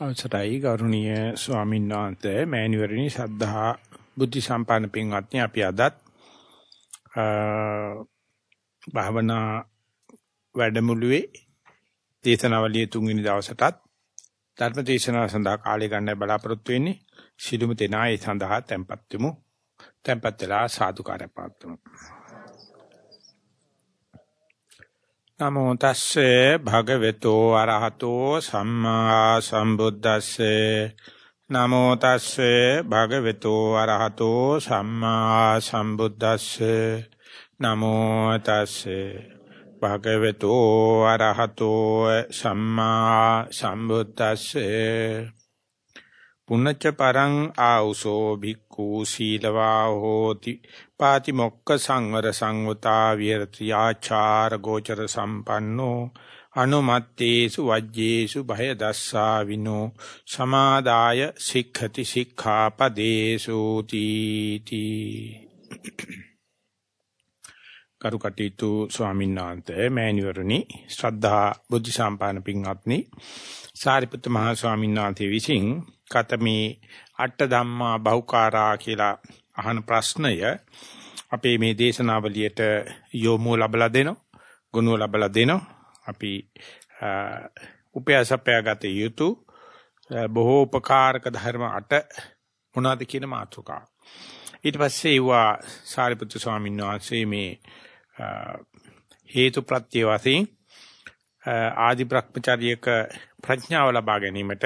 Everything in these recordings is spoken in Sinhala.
අවසරයි ගෞරවනීය ස්වාමීන් වහන්සේ. මෑණිවරණි සද්ධා බුද්ධ සම්පන්න පින්වත්නි අපි අදත් භාවනා වැඩමුළුවේ දේශනාවලියේ තුන්වෙනි දවසටත් ධර්ම දේශනාව සඳහා කාලය ගන්න බලාපොරොත්තු වෙන්නේ සිළුමු තෙනා ඒ සඳහා tempත් වෙමු. tempත් වෙලා සාදුකාරය පාත්තුමු නමෝ තස්සේ භගවතු අරහතෝ සම්මා සම්බුද්දස්සේ. නමෝ තස්සේ භගවතු අරහතෝ සම්මා සම්බුද්දස්සේ. නමෝ තස්සේ භගවතු අරහතෝ සම්මා සම්බුද්දස්සේ. පුන්නච්ච පරං ආඋසෝ භික්ඛු සීලවා හෝති. පාති මොක්ක සංවර සංවතා විරති ආචාර ගෝචර සම්පන්නෝ අනුමත්තේසු වජ්ජේසු භය දස්සා විනෝ සමාදාය සික්ඛති සික්ඛාපදේසු තීති කරුකටීතු ස්වාමීන් වහන්සේ මෑණිවරණි ශ්‍රද්ධා බුද්ධ සම්පාදන පින්වත්නි සාරිපුත්ත මහ ස්වාමීන් වහන්සේ විසින් කතමේ අට ධම්මා බහුකාරා කියලා අහන ප්‍රශ්නය. අපේ මේ දේශනාවලියට යොමු ලැබලා දෙනවා ගුණ ලැබලා දෙනවා. අපි උපයාසපයාගත යුතු බොහෝ උපකාරක ධර්ම අට මොනවද කියන මාතෘකාව. ඊට පස්සේ ඒවා සාරිපුත්තු ස්වාමීන් වහන්සේ මේ හේතු ප්‍රත්‍ය වශයෙන් ආදි භ්‍රමචාරියක ප්‍රඥාව ලබා ගැනීමට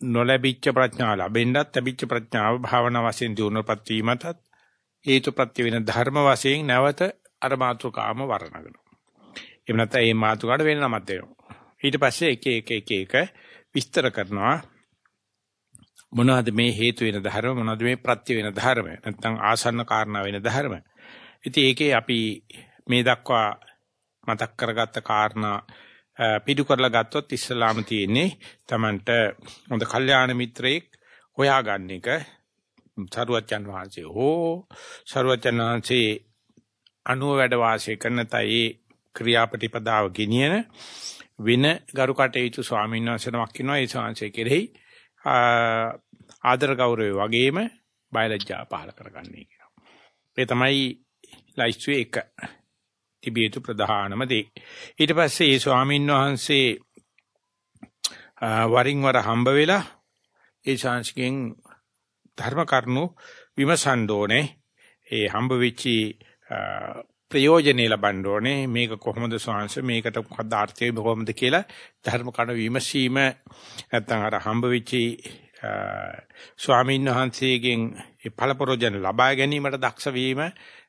නොලැබිච්ච ප්‍රඥාව ලැබෙන්නත් ලැබිච්ච ප්‍රඥාව භාවනා වශයෙන් දියුණුවපත් වීමටත් හේතු ප්‍රත්‍ය වෙන ධර්ම වශයෙන් නැවත අර මාතෘකාම වර්ණනවා. එහෙම නැත්නම් මේ මාතෘකාවට වෙන නමක් දෙනවා. ඊට පස්සේ එක එක එක එක විස්තර කරනවා මොනවද මේ හේතු වෙන ධර්ම මොනවද මේ ප්‍රත්‍ය වෙන ධර්ම නැත්නම් ආසන්න කාරණා වෙන ධර්ම. ඉතින් ඒකේ අපි මේ දක්වා මතක් කරගත්ත කාරණා පිටු කරලා ගත්තොත් ඉස්ලාම තියෙන්නේ Tamanට හොඳ කල්යාණ මිත්‍රයෙක් හොයාගන්න එක සරුවච්චන් වහන්සේ හෝ සරුවච්චන් වහන්සේ අනුව වැඩ වාසය කරන තයි ක්‍රියාපටිපදාව ගෙනියන වෙන ගරු කටයුතු ස්වාමීන් වහන්සේ නමක් ඉන්නවා ඒ ශාංශය කෙරෙහි ආදර ගෞරවය වගේම බයලජ්ජා පහල කරගන්නේ කියනවා. ඒ තමයි ලයිස්ට්ුවේ එක. තිබිය යුතු ප්‍රධානම දේ. ඊට පස්සේ ඒ ස්වාමීන් වහන්සේ වරින් වර හම්බ වෙලා ඒ ශාංශකෙන් ධර්ම කරුණු විමසන්න ඕනේ. ඒ හම්බ වෙච්චි ප්‍රයෝජනෙ ලබන්න ඕනේ. මේක කොහොමද ස්වාංශ මේකට මොකක්ද අර්ථය කොහොමද කියලා ධර්ම කරුණු විමසීම නැත්නම් අර හම්බ වෙච්චි ස්වාමීන් වහන්සේගෙන් ඒ ඵලපරෝජන ලබා ගැනීමට දක්ෂ වීම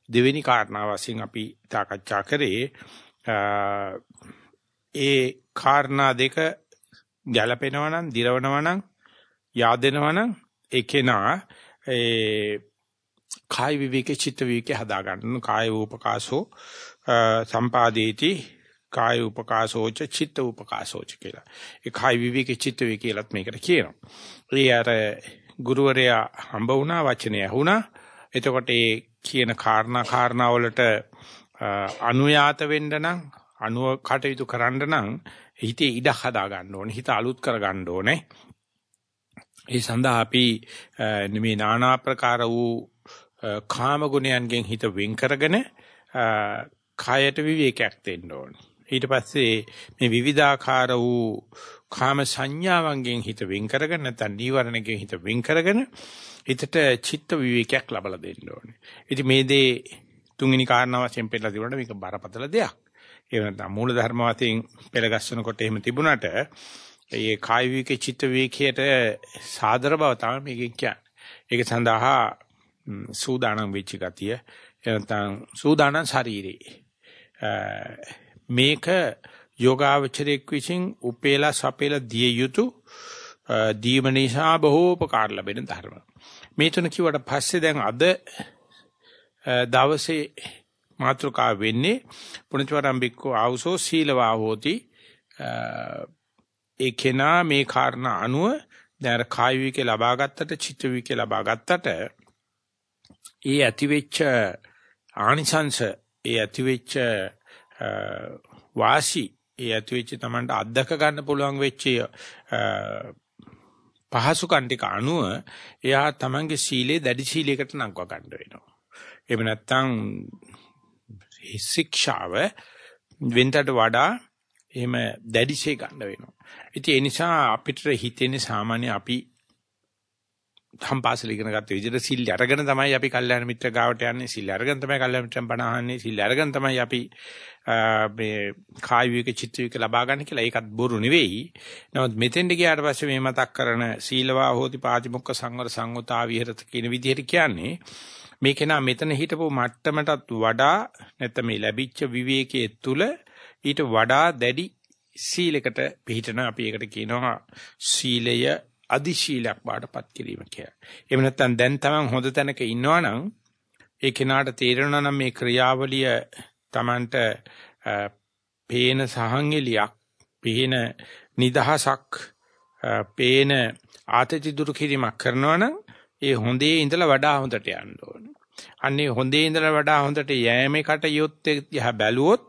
දෙවෙනි කාරණාව වශයෙන් අපි සාකච්ඡා කරේ ඒ කාරණා දෙක ගැළපෙනවා නම් දිරවනවා නම් yaadෙනවා නම් ඒකේනා ඒ කාය විවේක චිත්ත විවේක හදා ගන්න කාය උපකාසෝ සම්පාදේති කාය උපකාසෝච චිත්ත උපකාසෝච කියලා. ඒ කාය විවේක චිත්ත විවේක කියලාත් මේකට කියනවා. ඒ අර ගුරුවරයා හම්බ වුණා වචනේ ඇහුණා. එතකොට ඒ කියන කාරණා කාරණා වලට අනුයාත වෙන්න නම් අනුව කටයුතු කරන්න නම් හිතේ ඉඩ හදා ගන්න ඕනේ. හිත අලුත් කර ගන්න ඕනේ. ඒ සඳහා අපි මේ নানা ආකාර වූ කාම ගුණයන්ගෙන් හිත වෙන් කරගෙන කායට විවේකයක් දෙන්න ඕනේ. ඊට පස්සේ මේ විවිධාකාර වූ කාම සංඥාවන්ගෙන් හිත වෙන් කරගෙන නැත්නම් නීවරණයෙන් හිත වෙන් කරගෙන හිතට චිත්ත විවේකයක් ලබලා දෙන්න ඕනේ. ඉතින් මේ දේ තුන්වෙනි කාරණා වශයෙන් පෙන්නලා තිබුණාට මේක බරපතල දෙයක්. ඒ වෙනතම මූල ධර්ම වශයෙන් පෙළගස්සනකොට එහෙම තිබුණාට ඒ කාය විවේකේ චිත්ත විවේකයට සාදර බව තමයි මේකෙන් කියන්නේ. ඒක සඳහා සූදානම් වෙච්ච ගතිය එනතන් සූදානම් ශරීරේ මේක යෝගාවචරයක් විසින් උපේලා සපේලා දිය යුතු දීම නිසා බොහෝ උපකාර ලැබෙන ධර්ම. මේ තුන කිව්වට පස්සේ දැන් අද දවසේ මාතෘකාව වෙන්නේ පුණජවරම් බික්කෝ ආවුසෝ සීලවා හෝති ඒ කෙනා මේ කාරණා අනුව දැන් කාය විකේ ලබා ගත්තට චිත්ත විකේ ලබා ගත්තට ඒ ඇතිවෙච්ච ආනිසංශ ඒ ඇතිවෙච්ච වාසි ඒ ඇති වෙච්ච Tamanට අත්දක ගන්න පුළුවන් වෙච්ච පහසුකම් ටික අනුව එයා Tamanගේ සීලේ දැඩි සීලයකට නංව ගන්න වෙනවා. එහෙම නැත්නම් ශික්ෂාව වෙනතට වඩා එහෙම දැඩිශේ ගන්න වෙනවා. ඉතින් ඒ නිසා අපිට හිතෙන්නේ සාමාන්‍ය අපි සම්පාසල ඉගෙන ගත්ත විදිහට සිල් අරගෙන තමයි අපි කල්යාණ මිත්‍ර ගාවට යන්නේ. සිල් අරගෙන තමයි කල්යාණ මිත්‍රන් බණ අහන්නේ. සිල් අරගෙන තමයි අපි මේ කාය විවේක චිත්ත විවේක ලබා ගන්න කියලා. ඒකත් බොරු නෙවෙයි. නමුත් මෙතෙන්ට ගියාට පස්සේ මේ මතක් කරන සීලවා හෝති පාතිමොක්ක සංවර සංගතා විහෙරත කියන විදිහට කියන්නේ මේ කෙනා මෙතන හිටපු මට්ටමටත් වඩා නැත්නම් මේ ලැබිච්ච විවේකයේ තුල ඊට වඩා දැඩි සීලයකට පිළිටන අපි ඒකට කියනවා සීලය අදි ශීලයක් බාටපත් කිරීම කියලා. එහෙම නැත්නම් දැන් තමන් හොඳ තැනක ඉන්නවනම් ඒ කෙනාට තේරෙනවා නම් මේ ක්‍රියාවලිය තමන්ට පේන සහංගලියක්, පේන නිදහසක්, පේන ආතති දුරු කිරීමක් කරනවනම් ඒ හොඳේ ඉඳලා වඩා හොඳට යන්න ඕනේ. අන්නේ හොඳේ ඉඳලා වඩා හොඳට යෑමේ කටයුත්ත දිහා බැලුවොත්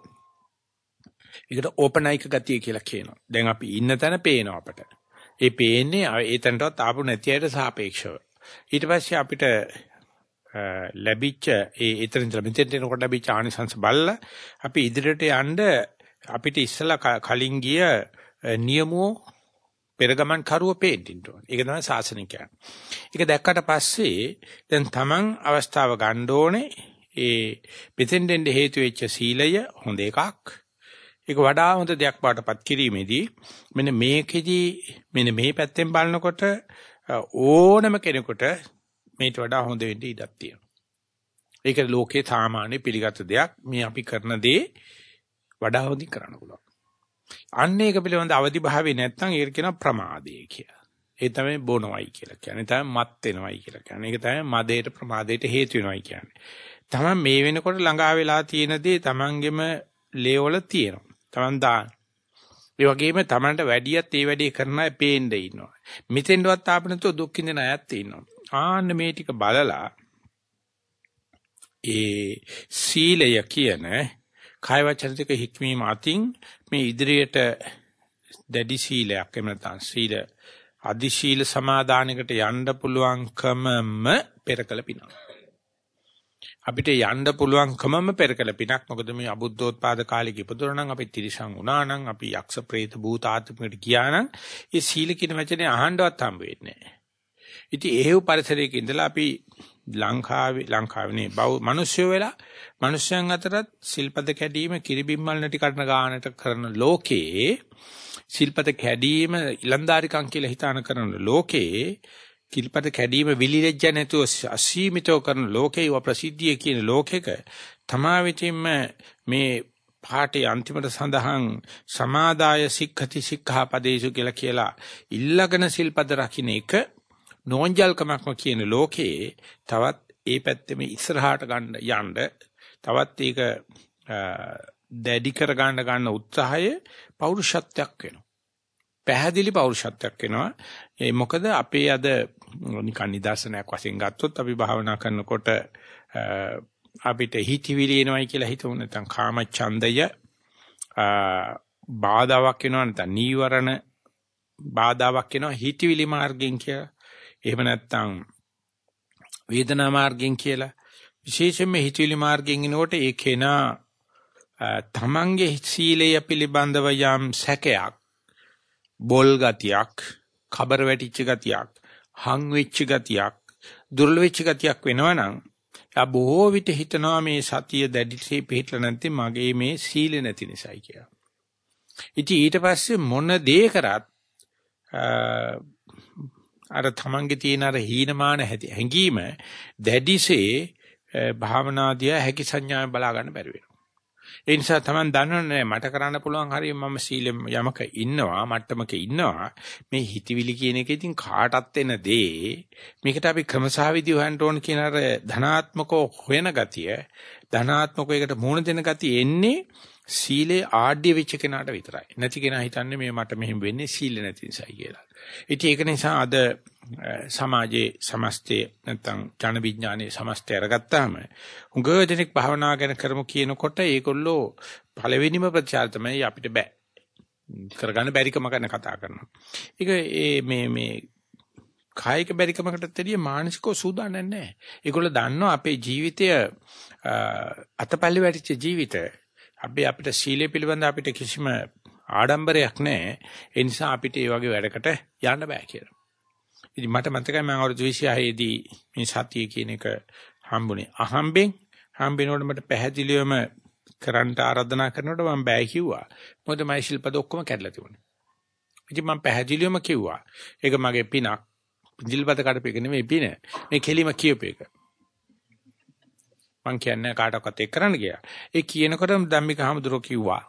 ඒකට ඕපනයික ගතිය කියලා කියනවා. දැන් අපි ඉන්න තැන පේනවා අපට. ඒ පේන්නේ ඒතනටවත් ආපු නැති අයට සාපේක්ෂව. ඊට පස්සේ අපිට ලැබිච්ච ඒ එතන ඉඳලා මෙතෙන්ට එනකොට ලැබිච්ච ආනිසංස බලලා අපි ඉදිරියට යන්න අපිට ඉස්සලා කලින් ගිය නියමෝ පෙරගමන් කරුව පේන්න ඕනේ. ඒක තමයි සාසනික කියන්නේ. ඒක දැක්කට පස්සේ දැන් Taman අවස්ථාව ගන්න ඕනේ ඒ මෙතෙන්ට හේතු වෙච්ච සීලය හොඳ එකක්. ඒක වඩා හොඳ දෙයක් බාටපත් කිරීමේදී මෙන්න මේකෙදි මෙන්න මේ පැත්තෙන් බලනකොට ඕනම කෙනෙකුට මේට වඩා හොඳ වෙන්න ඉඩක් තියෙනවා. ඒක ලෝකේ සාමාන්‍ය පිළිගත් දෙයක්. මේ අපි කරන දේ වඩා හොඳින් කරන්න පුළුවන්. අන්න ඒක පිළිබඳ අවදි භාවය නැත්නම් ඒක කියන ප්‍රමාදය කියලා. ඒ තමයි බොනවයි කියලා කියන්නේ. තමයි මත් වෙනවයි කියලා කියන්නේ. ඒක තමයි මදේට ප්‍රමාදයට හේතු වෙනවයි කියන්නේ. තමන් මේ වෙනකොට ළඟා වෙලා තියෙන දේ තමන්ගෙම ලේවල තියෙනවා. Taman දාන. ඒ වගේම Tamanට වැඩියත් ඒ වැඩේ කරන අය පේන්න ඉන්නවා. මෙතෙන්වත් ආපනතෝ දුක් විඳින අයත් ඉන්නවා. ආන්න මේ ටික බලලා ඒ සීලය කියන කාය වචන දෙක හික්මීම අතින් මේ ඉදිරියට දැඩි සීලයක් එහෙම නැත්නම් සීල අදි ශීල සමාදානයකට යන්න පුළුවන්කමම පෙරකල පිනක්. අපිට යන්න පුළුවන්කමම පෙරකල පිනක්. මොකද මේ අබුද්ධෝත්පාද කාලෙක ඉපදුනා නම් අපි තිරිසන් වුණා නම් අපි යක්ෂ ප්‍රේත භූත ආත්මයකට ගියා නම් ඒ සීල කියන වචනේ අහන්නවත් හම්බ වෙන්නේ නැහැ. ඉතින් එහෙව් පරිසරයක ඉඳලා අපි ලංකාවේ ලංකාවේ නේ බව මිනිස්සු වෙලා මිනිස්යන් අතරත් සිල්පද කැඩීම කිරිබිම්මල් නැටි කඩන ගානට කරන ලෝකේ සිල්පද කැඩීම ඉලන්දාරිකම් කියලා හිතාන කරන ලෝකේ කිල්පත කැඩීම විලිලැජ්ජ නැතුව අසීමිතව කරන ලෝකේව ප්‍රසිද්ධිය කියන ලෝකෙක තමා විචින්ම මේ පාඨයේ අන්තිමට සඳහන් සමාදාය සික්ඛති සික්ඛාපදේසු කියලා කියලා ඉල්ලගෙන සිල්පද රකින්න එක නෝන්ජල්කමක්ම කියන ලෝකේ තවත් ඒ පැත්තෙම ඉස්සරහට ගන්න යන්න තවත් ඒක දැඩි කර ගන්න ගන්න උත්සාහය පෞරුෂත්වයක් වෙනවා. පැහැදිලි පෞරුෂත්වයක් වෙනවා. ඒ මොකද අපේ අද නිකන් නිදර්ශනයක් වශයෙන් ගත්තොත් අපි භාවනා කරනකොට අපිට හිතවිලි එනවයි කියලා හිතමු නැත්නම් කාම ඡන්දය බාධාවක් වෙනවා නැත්නම් නීවරණ බාධාවක් වෙනවා හිතවිලි මාර්ගෙන් කියලා. එහෙම නැත්නම් වේදනා මාර්ගෙන් කියලා. විශේෂයෙන්ම හිතවිලි මාර්ගෙන් එනකොට ඒ කෙනා තමන්ගේ සීලය පිළිබඳව යම් සැකයක් බොල් ගතියක් කබර වැටිච්ච ගතියක් හං වෙච්ච ගතියක් දුර්වල වෙච්ච ගතියක් වෙනවනම් යා බොහෝ විට හිතනවා මේ සතිය දැඩිසේ පිළිట్లా නැත්නම් මගේ මේ සීල නැති නිසායි කියලා. ඉතින් ඊට පස්සේ මොන දේ කරත් අර තමන්ගේ තියෙන අර හීනමාන හැඟීම දැඩිසේ භාවනාදිය හැකි සංඥාවෙන් බලා ගන්න බැරි වෙනවා. ඒ නිසා Taman දන්නවනේ මට කරන්න පුළුවන් හරිය මම සීලෙම යමක ඉන්නවා මට්ටමක ඉන්නවා. මේ හිතවිලි කියන එක ඉතින් කාටත් එන දේ. මේකට අපි ක්‍රමසාවිදි හොයන්න ඕන කියන අර ධනාත්මකව හොයන ගතිය ධනාත්මකව එකට මුහුණ දෙන ගතිය එන්නේ සීලේ ආඩ්‍ය වෙච්ච කෙනාට විතරයි නැති කෙනා හිතන්නේ මේ මට මෙහෙම වෙන්නේ සීල නැති නිසායි කියලා ඉතින් ඒක නිසා අද සමාජයේ සමස්තය නැත්නම් ජන විඥානයේ සමස්තය අරගත්තාම හුඟ දෙනෙක් භාවනා ගැන කරමු කියනකොට ඒගොල්ලෝ පළවෙනිම ප්‍රතිචාර තමයි අපිට බෑ. කරගන්න බැරිකම ගැන කතා කරනවා. ඒක ඒ මේ මේ කායික බැරිකමකටත් වැඩිය මානසිකව සූදානම් නැහැ. ඒගොල්ලෝ දන්නවා අපේ ජීවිතය අතපල්ලි වැටිච්ච ජීවිතය. අපි අපිට සීලය පිළිබඳ අපිට කිසිම ආඩම්බරයක් නැහැ. ඒ නිසා අපිට මේ වගේ වැඩකට යන්න බෑ කියලා. ඉතින් මට මතකයි මම අවුරුදු 26 දී මේ සතිය කියන එක හම්බුනේ. අහම්බෙන් හම්බෙනකොට මට පැහැදිලිවම කරන්ට ආරාධනා කරනකොට මම බෑ කිව්වා. මොකද මගේ ශිල්පද ඔක්කොම කැඩලා තිබුණේ. ඉතින් මම පැහැදිලිවම කිව්වා. ඒක මගේ පිනක්. දිල්පත කඩපේක නෙමෙයි පින. මේ කෙලිම කියපු එක. මං කියන්නේ කාටවත් එක් කරන්න ගියා. ඒ කියනකොට ධම්මික හමුදුරෝ කිව්වා.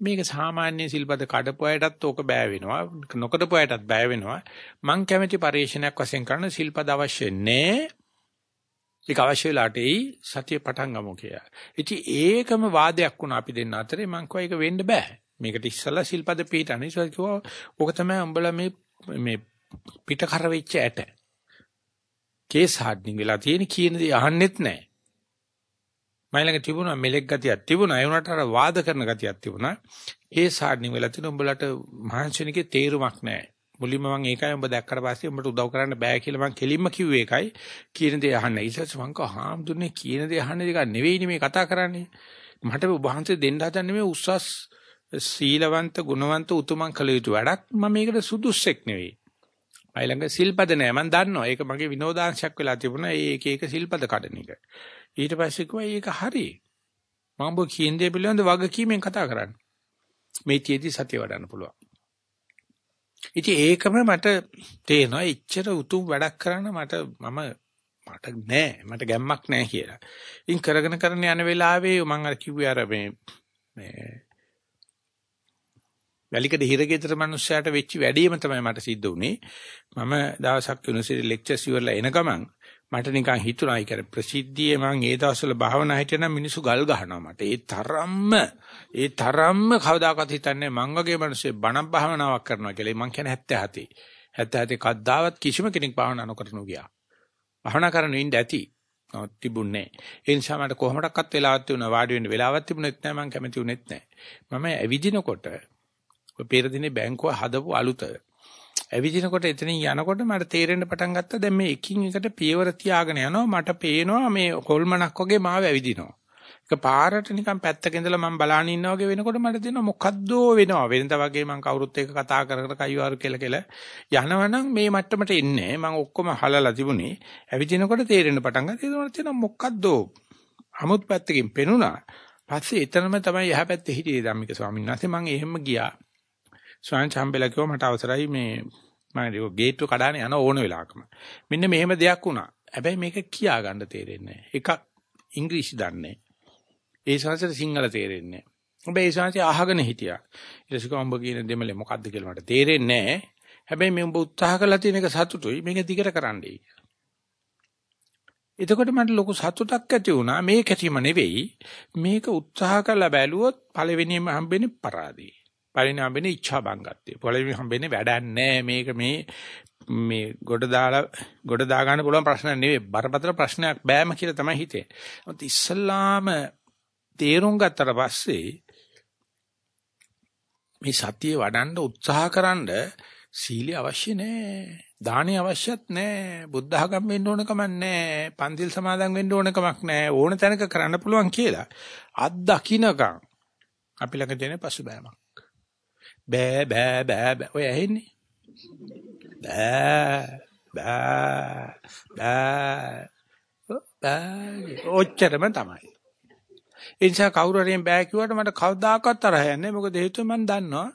මේක සාමාන්‍ය සිල්පද කඩපු අයටත් ඕක බෑ වෙනවා. නොකඩපු අයටත් බෑ වෙනවා. මං කැමති පරිශ්‍රණයක් වශයෙන් කරන සිල්පද අවශ්‍ය නැහැ. ඒක අවශ්‍ය වෙලාට එයි සතිය පටන් ගමු කියලා. ඉතින් ඒකම වාදයක් වුණා අපි දෙන්න අතරේ මං කිව්වා ඒක වෙන්න බෑ. මේකට ඉස්සලා සිල්පද පිටන්නේ. ඒක කිව්වා ඕක තමයි උඹලා මේ මේ පිට කර වෙච්ච ඇට. කේස් හાર્ඩ්නින් වෙලා තියෙන කියන දේ අහන්නෙත් නැහැ. මයිලඟ තිබුණා මෙලෙක් ගතියක් තිබුණා. ඒ වුණාට අර වාද කරන ගතියක් තිබුණා. ඒ සාඩ්නින් වෙලා තිනු උඹලට මහන්සියනිකේ තේරුමක් නැහැ. මුලින්ම මම ඒකයි උඹ දැක්කට පස්සේ උඹට උදව් කරන්න බෑ කියලා මම කෙලින්ම කිව්වේ ඒකයි. කියන දේ අහන්න. ඊටත් මං කව හාමුදුරනේ කියන දේ අහන්නේ දෙක නෙවෙයිනේ මේ කතා කරන්නේ. මට වහන්සේ දෙන්න හදන්නේ මේ උස්සස් සීලවන්ත ගුණවන්ත උතුමන් කළ යුතු වැඩක්. මම මේකට සුදුස්සෙක් නෙවෙයි. මයිලඟ සිල්පද නෑ මම දන්නවා. ඒක මගේ විනෝදාංශයක් වෙලා තිබුණා. ඒ එක එක සිල්පද කඩන එක. ඊට පස්සේ කිව්වා ඒක හරි. මම ඔබ කියන දේ පිළිබඳ වගකීමෙන් කතා කරන්නේ. මේ තියේදී සතිය වඩන්න පුළුවන්. ඉතින් ඒකම මට තේනවා එච්චර උතුම් වැඩක් කරන්න මට මම මට නෑ මට ගැම්මක් නෑ කියලා. ඉතින් කරගෙන කරගෙන යන වෙලාවේ මම අර කිව්වේ අර මේ මේ වැලිකඩ හිරගෙදර මිනිස්සයාට වෙච්ච වැඩේම තමයි මට සිද්ධ වුනේ. මම දවසක් යුනිවර්සිටි ලෙක්චර්ස් ඉවරලා එන ගමන් මට නිකන් හිතුණා ඒ කියන්නේ ප්‍රසිද්ධියේ මම ඒ දවස්වල භාවනා හිටියනම් මිනිස්සු ගල් ගහනවා මට. ඒ තරම්ම ඒ තරම්ම කවදාකවත් හිතන්නේ මං වගේ මිනිස්සු බණක් භාවනාවක් කරනවා කියලා. මං කියන්නේ 77. 77 කද්දාවත් කිසිම කෙනෙක් භාවනා නොකරනු ගියා. භාවනා කරන්න ඉන්න ඇති. නමුත් තිබුණේ නැහැ. ඒ නිසා මට කොහොමඩක්වත් වෙලාවක් තිබුණා වාඩි වෙන්න වෙලාවක් තිබුණෙත් නැහැ මං කැමති වුණෙත් නැහැ. මම ඇවිදිනකොට ඔය පෙර දිනේ බැංකුව හදපු අලුත ඇවිදිනකොට එතනින් යනකොට මට තේරෙන්න පටන් ගත්තා දැන් මේ එකින් එකට පියවර තියාගෙන යනවා මට පේනවා මේ කොල්මනක් වගේ මාව ඇවිදිනවා. ඒක පාරට නිකන් පැත්තක ඉඳලා මම බලාගෙන ඉන්නා වගේ වෙනකොට මට දෙනවා මොකද්දෝ වෙනවා. වෙනද වගේ මම කවුරුත් එක්ක කතා කර කර කයිවාරු කියලා කියලා යනවනම් මේ මට්ටමට එන්නේ මම ඔක්කොම හලලා තිබුණේ. ඇවිදිනකොට තේරෙන්න පටන් ගත්තා. ඒක තියෙනවා මොකද්දෝ. අමුත් පැත්තකින් පෙනුණා. පස්සේ එතනම තමයි යහ පැත්තේ හිටියේ ධම්මික ස්වාමීන් වහන්සේ මම එහෙම ගියා. ස්වාමීන් චම්බෙලා කිව්වා මට අවසරයි මේ මම ගේට්ටුව කඩාන යන ඕන වෙලාවකම. මෙන්න මෙහෙම දෙයක් වුණා. හැබැයි මේක කියා ගන්න තේරෙන්නේ නැහැ. එකක් ඉංග්‍රීසි දන්නේ. ඒ සංසාරේ සිංහල තේරෙන්නේ නැහැ. හැබැයි ඒ සංසාරේ අහගෙන හිටියා. ඊට පස්සේ කොම්බ කියන දෙමලේ මොකද්ද කියලා මට තේරෙන්නේ නැහැ. හැබැයි මේ උඹ උත්සාහ කළා තියෙන එක සතුටුයි. මේක දිගට කරන්නයි කියලා. එතකොට මට ලොකු සතුටක් ඇති වුණා. මේක ඇතිම නෙවෙයි. මේක උත්සාහ කළා බැලුවොත් පළවෙනිම හම්බෙන්නේ පරාදයි. පරිණාමෙන්නේ ඉච්ඡා බංගත්තේ. පොළවේ හම්බෙන්නේ වැඩක් නැහැ. මේක මේ මේ ගොඩ දාලා ගොඩ දා ගන්න පුළුවන් ප්‍රශ්නයක් නෙවෙයි. බරපතල ප්‍රශ්නයක් බෑම කියලා තමයි හිතේ. මොකද ඉස්සල්ලාම තේරුම් ගත්තට පස්සේ මේ සතිය වඩන්න උත්සාහකරනද සීලය අවශ්‍ය නැහැ. දානි අවශ්‍යත් නැහැ. බුද්ධ ආගම් වෙන්න ඕන කමක් නැහැ. පන්තිල් සමාදන් වෙන්න ඕන කමක් නැහැ. ඕන තැනක කරන්න පුළුවන් කියලා. අත් දකින්නකම් අපි ළඟ තියෙන පසුබෑමක්. බෑ බෑ බෑ බෑ ඔය ඇහෙන්නේ බෑ බෑ බෑ බෑ ඔච්චරම තමයි ඒ නිසා කවුරු හරි බෑ කිව්වට මට කවදාකවත් තරහ යන්නේ මොකද හේතුව මම දන්නවා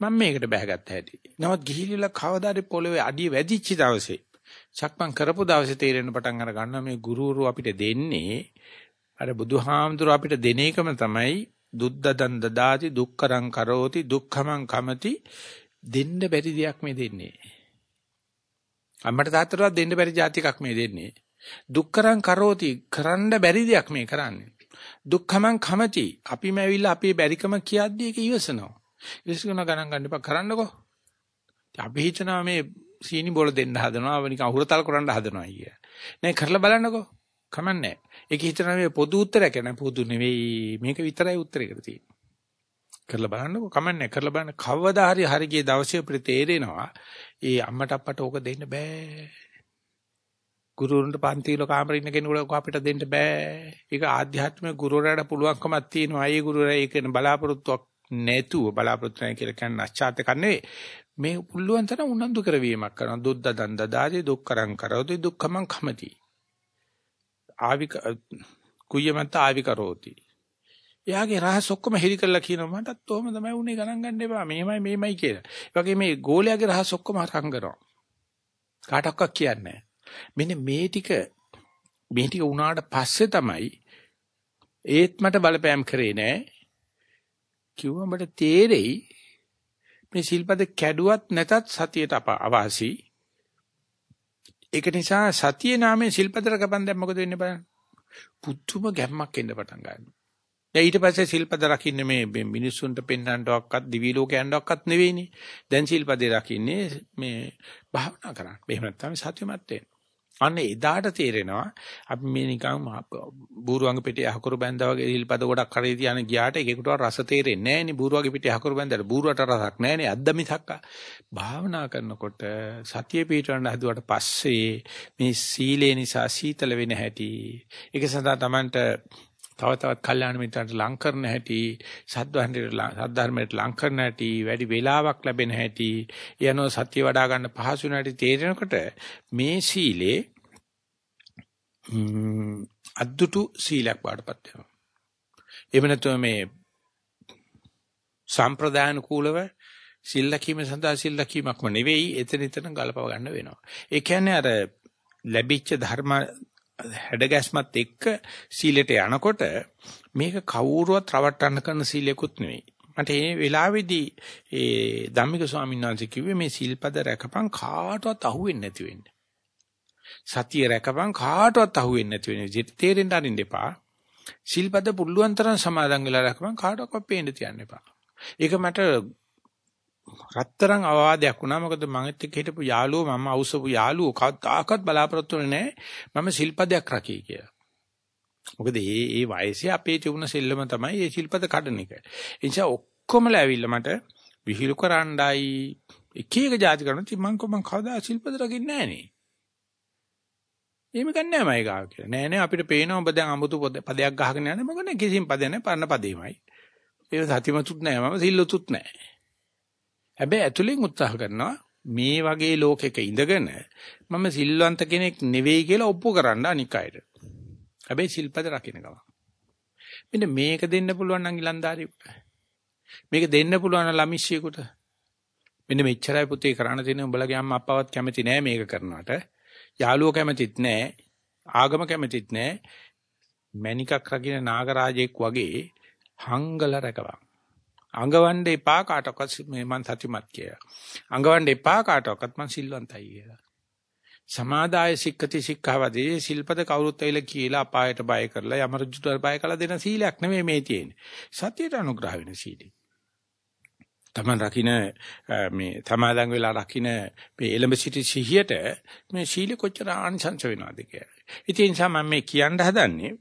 මම මේකට බෑගත්ත හැටි නමුත් ගිහිලිලා කවදාද පොළවේ අඩිය වැදිච්ච දවසේ සක්මන් කරපු දවසේ තේරෙන්න පටන් අර ගන්නවා මේ ගුරුවරු අපිට දෙන්නේ අර බුදුහාමුදුර අපිට දෙන එකම තමයි දුද්දදන් දදාති දුක්කරං කරෝති දුක්ඛමං කමති දෙන්න බැරි දෙයක් මේ දෙන්නේ. අම්මට තාත්තටවත් දෙන්න බැරි જાතිකක් මේ දෙන්නේ. දුක්කරං කරෝති කරන්න බැරි දෙයක් මේ කරන්නේ. දුක්ඛමං කමති අපිම ඇවිල්ලා අපේ බැරිකම කියද්දී ඒක ඉවසනවා. ඉවසගෙන ගණන් ගන්න එපා කරන්නකෝ. අපි හිතනවා මේ සීනි බෝල දෙන්න හදනවා නිකන් අහුරතල් කරන්න හදනවා කිය. නේ කරලා බලන්නකෝ. කමන්නේ. ඒක හිතන මේ පොදු උත්තරයක් නෑ පොදු නෙවෙයි. මේක විතරයි උත්තරයකට තියෙන්නේ. කරලා බලන්නකො. කමන්නේ. කරලා බලන්න කවදා හරි හරි ගිය දවසේ අපිට තේරෙනවා ඒ අම්මට අප්පට ඕක දෙන්න බෑ. ගුරුවරුන්ට පන්ති වල කාමරේ ඉන්න කෙනෙකුට අපිට දෙන්න බෑ. ඒක ආධ්‍යාත්මික ගුරුවරයාට පුළුවන්කමක් තියෙනවා. ඒ ගුරුවරයා ඒකන බලාපොරොත්තුවක් නැතුව බලාපොරොත්තු නැහැ කියලා කියන්නේ නැස්චාත්ක නෙවෙයි. මේ පුළුවන් තරම් උනන්දු කරවීමක් කරනවා. දුද්ද දන් දදාදී දුක්කරං කරෝති දුක්ඛමං කමති. ආවි කුයමන්ත ආවි කරෝති එයාගේ රහස් ඔක්කොම හෙලි කරලා කියනවා මටත් ඔහම තමයි උනේ ගණන් ගන්න එපා මෙහෙමයි මෙහෙමයි කියලා. ඒ වගේ මේ ගෝලයාගේ රහස් ඔක්කොම හරං කරනවා. කාටවත් කියන්නේ මෙන්න මේ ටික මේ ටික උනාට පස්සේ තමයි ඒත් මට බලපෑම් කරේ නෑ. කිව්වම මට තේරෙයි මේ සිල්පද කැඩුවත් නැතත් සතියට අවාසි. ඒක නිසා සතියේ නාමයෙන් සිල්පද රකපන් දැන් මොකද වෙන්නේ බලන්න. පුදුම ගැම්මක් එන්න පටන් ගන්නවා. දැන් ඊට පස්සේ සිල්පද රකින්නේ මේ මිනිස්සුන්ට පෙන්වන්නවක්වත් දිවි ලෝකයන්වක්වත් නෙවෙයිනේ. දැන් සිල්පදේ රකින්නේ මේ භාවනා කරන්න. එහෙම නැත්නම් සත්‍යමත් වෙන්න. අන්න එදාට තේරෙනවා අපි මේ නිකන් බූරුවංග පිටේ අහකුරු බැඳා වගේ සිල්පද ගොඩක් කරේ තියන ගියාට ඒකේකට රස තේරෙන්නේ නැහැ නේ බූරුවගේ පිටේ අහකුරු බැඳලා බූරුවට රසක් නැහැ නේ අද්ද මිසක්ක. භාවනා කරනකොට සතිය පිටවන්න හදුවට පස්සේ මේ සීලේ නිසා සීතල වෙන හැටි. ඒක සඳහා Tamanට තව තවත් කල්යාණ මිත්‍රන්ට ලං කරන හැටි සද්ධර්මයට සද්ධර්මයට ලං කරන හැටි වැඩි වේලාවක් ලැබෙන හැටි යනෝ සත්‍ය වඩා ගන්න පහසු නැටි තේරෙනකොට මේ සීලේ අද්දුටු සීලයක් වඩපත් වෙනවා. එහෙම නැත්නම් මේ සම්ප්‍රදාන කූලව සිල් ලකීම සඳහා සිල් ලකීමක්ම නෙවෙයි එතන එතන ගලපව ගන්න වෙනවා. ඒ කියන්නේ අර ලැබිච්ච ධර්ම හැඩගැස්මත් එක්ක සීලයට යනකොට මේක කවුරුවත් රවට්ටන්න කරන සීලයකුත් නෙවෙයි. මට මේ වෙලාවේදී ඒ ධම්මික ස්වාමීන් වහන්සේ කිව්වේ මේ සීල්පද රැකපන් කාටවත් අහුවෙන්නේ නැති වෙන්න. සතිය රැකපන් කාටවත් අහුවෙන්නේ නැති වෙන විදිහට තේරෙන්න අරින්න එපා. සීල්පද පුළුවන් තරම් සමාදන් වෙලා රැකපන් කාටවත් පේන්න තියන්න එපා. ඒක මට රත්තරන් අවවාදයක් වුණා මොකද මම එක්ක හිටපු යාළුවෝ මම අවුස්සපු යාළුවෝ කවදාකවත් බලාපොරොත්තු වෙන්නේ නැහැ මම ශිල්පදයක් රකී කියලා. මොකද මේ මේ වයසේ අපේ තිබුණ සෙල්ලම තමයි මේ ශිල්පද කඩන එක. ඒ නිසා ඔක්කොමලා ඇවිල්ලා මට විහිළු කරන්නයි එක එක જાති කරන ඉතින් මං කො මං කවදා ශිල්පද රකින්නේ නැහැ නේ. එහෙම ගන්නෑ මම ඒක කියලා. නෑ නෑ අපිට පේනවා ඔබ දැන් අමුතු පදයක් ගහගෙන යන්නේ මොකද කිසිම පදයක් නෑ පරණ පදේමයි. ඒක සතිමතුත් නෑ මම සිල්ලුතුත් නෑ. හැබැයි ඇතුලෙන් උත්සාහ කරනවා මේ වගේ ලෝකෙක ඉඳගෙන මම සිල්වන්ත කෙනෙක් නෙවෙයි කියලා ඔප්පු කරන්න අනික් අයට. හැබැයි සිල්පද රකින්න ගම. මෙන්න මේක දෙන්න පුළුවන් නම් ඉලන්දාරියෙකුට. මේක දෙන්න පුළුවන් නම් ළමිෂ්‍යයෙකුට. මෙන්න මෙච්චරයි පුතේ කරන්න තියෙන උඹලගේ අම්මා අප්පාවත් කැමති නෑ මේක කරනවට. යාළුවෝ කැමතිත් නෑ. ආගම කැමතිත් නෑ. මැනිකක් රකින්න නාගරාජෙක් වගේ හංගල රැකවා. අඟවන්න එපා කාටවත් මේ මං සතිමත් කියලා. අඟවන්න එපා කාටවත් මං සිල්වන්තයි කියලා. සමාදාය සික්කති සික්ඛාවදී සිල්පද කවුරුත් ඇවිල්ලා කියලා අපායට බය කරලා යමරුජුට බය කළා දෙන සීලයක් නෙමෙයි මේ තියෙන්නේ. සතියට අනුග්‍රහ වෙන සීලයි. තමන් රකින්න මේ සමාදන් වෙලා රකින්න මේ එලඹ සිටි සිහියට මේ සීල කොච්චර ආනිසංස වෙනවද කියලා. ඉතින් සම මේ කියන්න හදන්නේ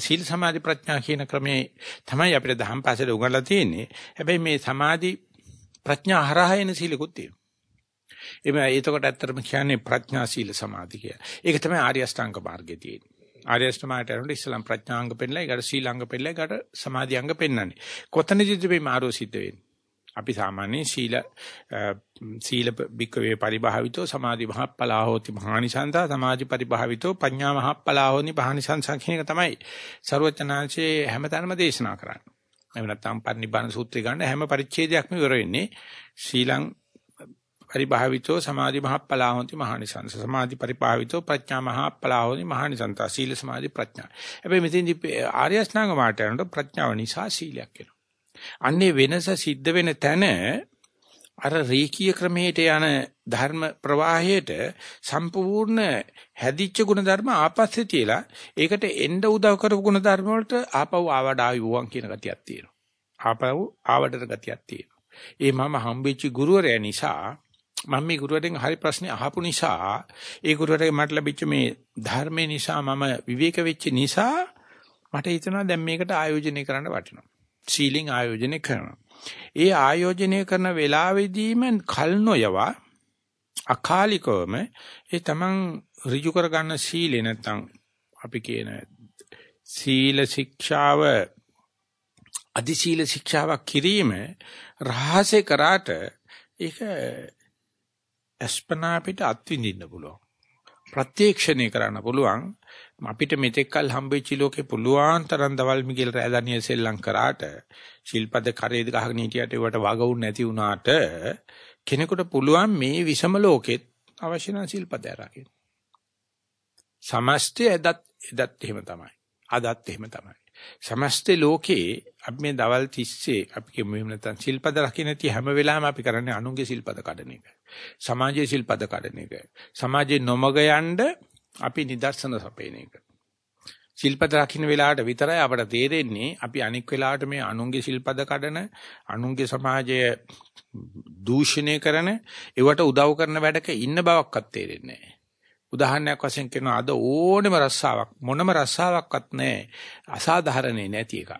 සීල සමාධි ප්‍රඥා කියන ක්‍රමේ තමයි අපිට දහම් පාසලේ උගන්ලා තියෙන්නේ. හැබැයි මේ සමාධි ප්‍රඥා හරහා එන සීලකුත් තියෙනවා. එමෙ ඒතකොට ඇත්තටම කියන්නේ ප්‍රඥා සීල සමාධි කියලා. ඒක තමයි ආර්ය අෂ්ටාංග මාර්ගයේ තියෙන්නේ. ආර්ය අෂ්ටමායට යනකොට ඉස්ලාම් ප්‍රඥාංග පෙන්නලා ඊකට සීලාංග පෙන්නලා ඊකට සමාධිංග පෙන්නන්නේ. කොතනදීද මේ මාරෝ සිද්ධ වෙන්නේ? අපි සාමාන්‍යයෙන් සීල සීල බික්කවේ පරිභාවිතෝ සමාධි මහප්පලා හෝති මහානිසන්තා සමාධි පරිභාවිතෝ පඤ්ඤා මහප්පලා හෝනි මහානිසංසා කියන එක තමයි ਸਰවචනාංශයේ හැමතැනම දේශනා කරන්නේ. එහෙම නැත්නම් පරිනිබ්බාන සූත්‍රය ගන්න හැම පරිච්ඡේදයක්ම ඉවර වෙන්නේ ශීලං පරිභාවිතෝ සමාධි මහප්පලා හෝති මහානිසංස සමාධි පරිභාවිතෝ ප්‍රඥා මහප්පලා හෝති මහානිසන්තා සීල සමාධි ප්‍රඥා. හැබැයි මෙතෙන්දී ආර්ය අෂ්ටාංග මාර්ගයට ප්‍රඥාව නිසා සීලයක් එනවා. අන්නේ වෙනස සිද්ධ වෙන තැන අර රේකී ක්‍රමයට යන ධර්ම ප්‍රවාහයට සම්පූර්ණ හැදිච්ච ಗುಣධර්ම ආපස්සේ තියලා ඒකට එන්න උදව් කරපු ಗುಣධර්ම වලට ආපහු ආවඩ ආයුවන් කියන ගතියක් තියෙනවා. ආපහු ආවඩන ගතියක් තියෙනවා. ඒ මම හම්බෙච්ච ගුරුවරයා නිසා මම මේ ගුරුවරෙන් හරි ප්‍රශ්නේ අහපු නිසා ඒ ගුරුවරට මට ලැබිච්ච මේ ධර්මය නිසා මම විවේක වෙච්ච නිසා මට හිතෙනවා දැන් මේකට ආයෝජනය කරන්න වටිනවා. සීලින් ආයෝජනය කරනවා. ඒ ආයෝජනය කරන වෙලාවෙදීම කල් නොයවා අකාලිකවම ඒ තමන් ඍජු කරගන්න සීලේ නැත්තම් අපි කියන සීල ශික්ෂාව අදි සීල ශික්ෂාවක් කිරීම රහසේ කරාට ඒක අස්පනා පිට අත්විඳින්න පුළුවන් ප්‍රත්‍යක්ෂණය කරන්න පුළුවන් අපිට මෙතෙක්කල් හම්බෙච්ච ලෝකේ පුළුවන් තරම් දවල් මිගිල් රෑදනිය සෙල්ලම් කරාට ශිල්පද කරේද ගහගෙන හිටියට ඒවට වගවුන් නැති වුණාට කෙනෙකුට පුළුවන් මේ විෂම ලෝකෙත් අවශ්‍ය නම් ශිල්පද රකින්න. සමස්තය එදත් එදත් එහෙම තමයි. අදත් එහෙම තමයි. සමස්ත ලෝකේ අපි මේ දවල් 30 අපි කියමු එහෙම නැත්නම් ශිල්පද රකින්න තිය හැම වෙලාවෙම අපි කරන්නේ අනුන්ගේ ශිල්පද කඩන එක. සමාජයේ ශිල්පද කඩන එක. සමාජයේ නොමග යන්න අපි නිදර්ශන සපේන එක. ශිල්පද රකින්න වෙලාවට විතරයි අපට තේරෙන්නේ අපි අනික් වෙලාවට මේ අනුන්ගේ ශිල්පද කඩන අනුන්ගේ සමාජය දූෂණය කරන ඒවට උදව් කරන වැඩක ඉන්න බවක්වත් තේරෙන්නේ නැහැ. උදාහරණයක් වශයෙන් කියනවා අද ඕනෙම රස්සාවක් මොනම රස්සාවක්වත් නැහැ අසාධාරණේ නැති එක.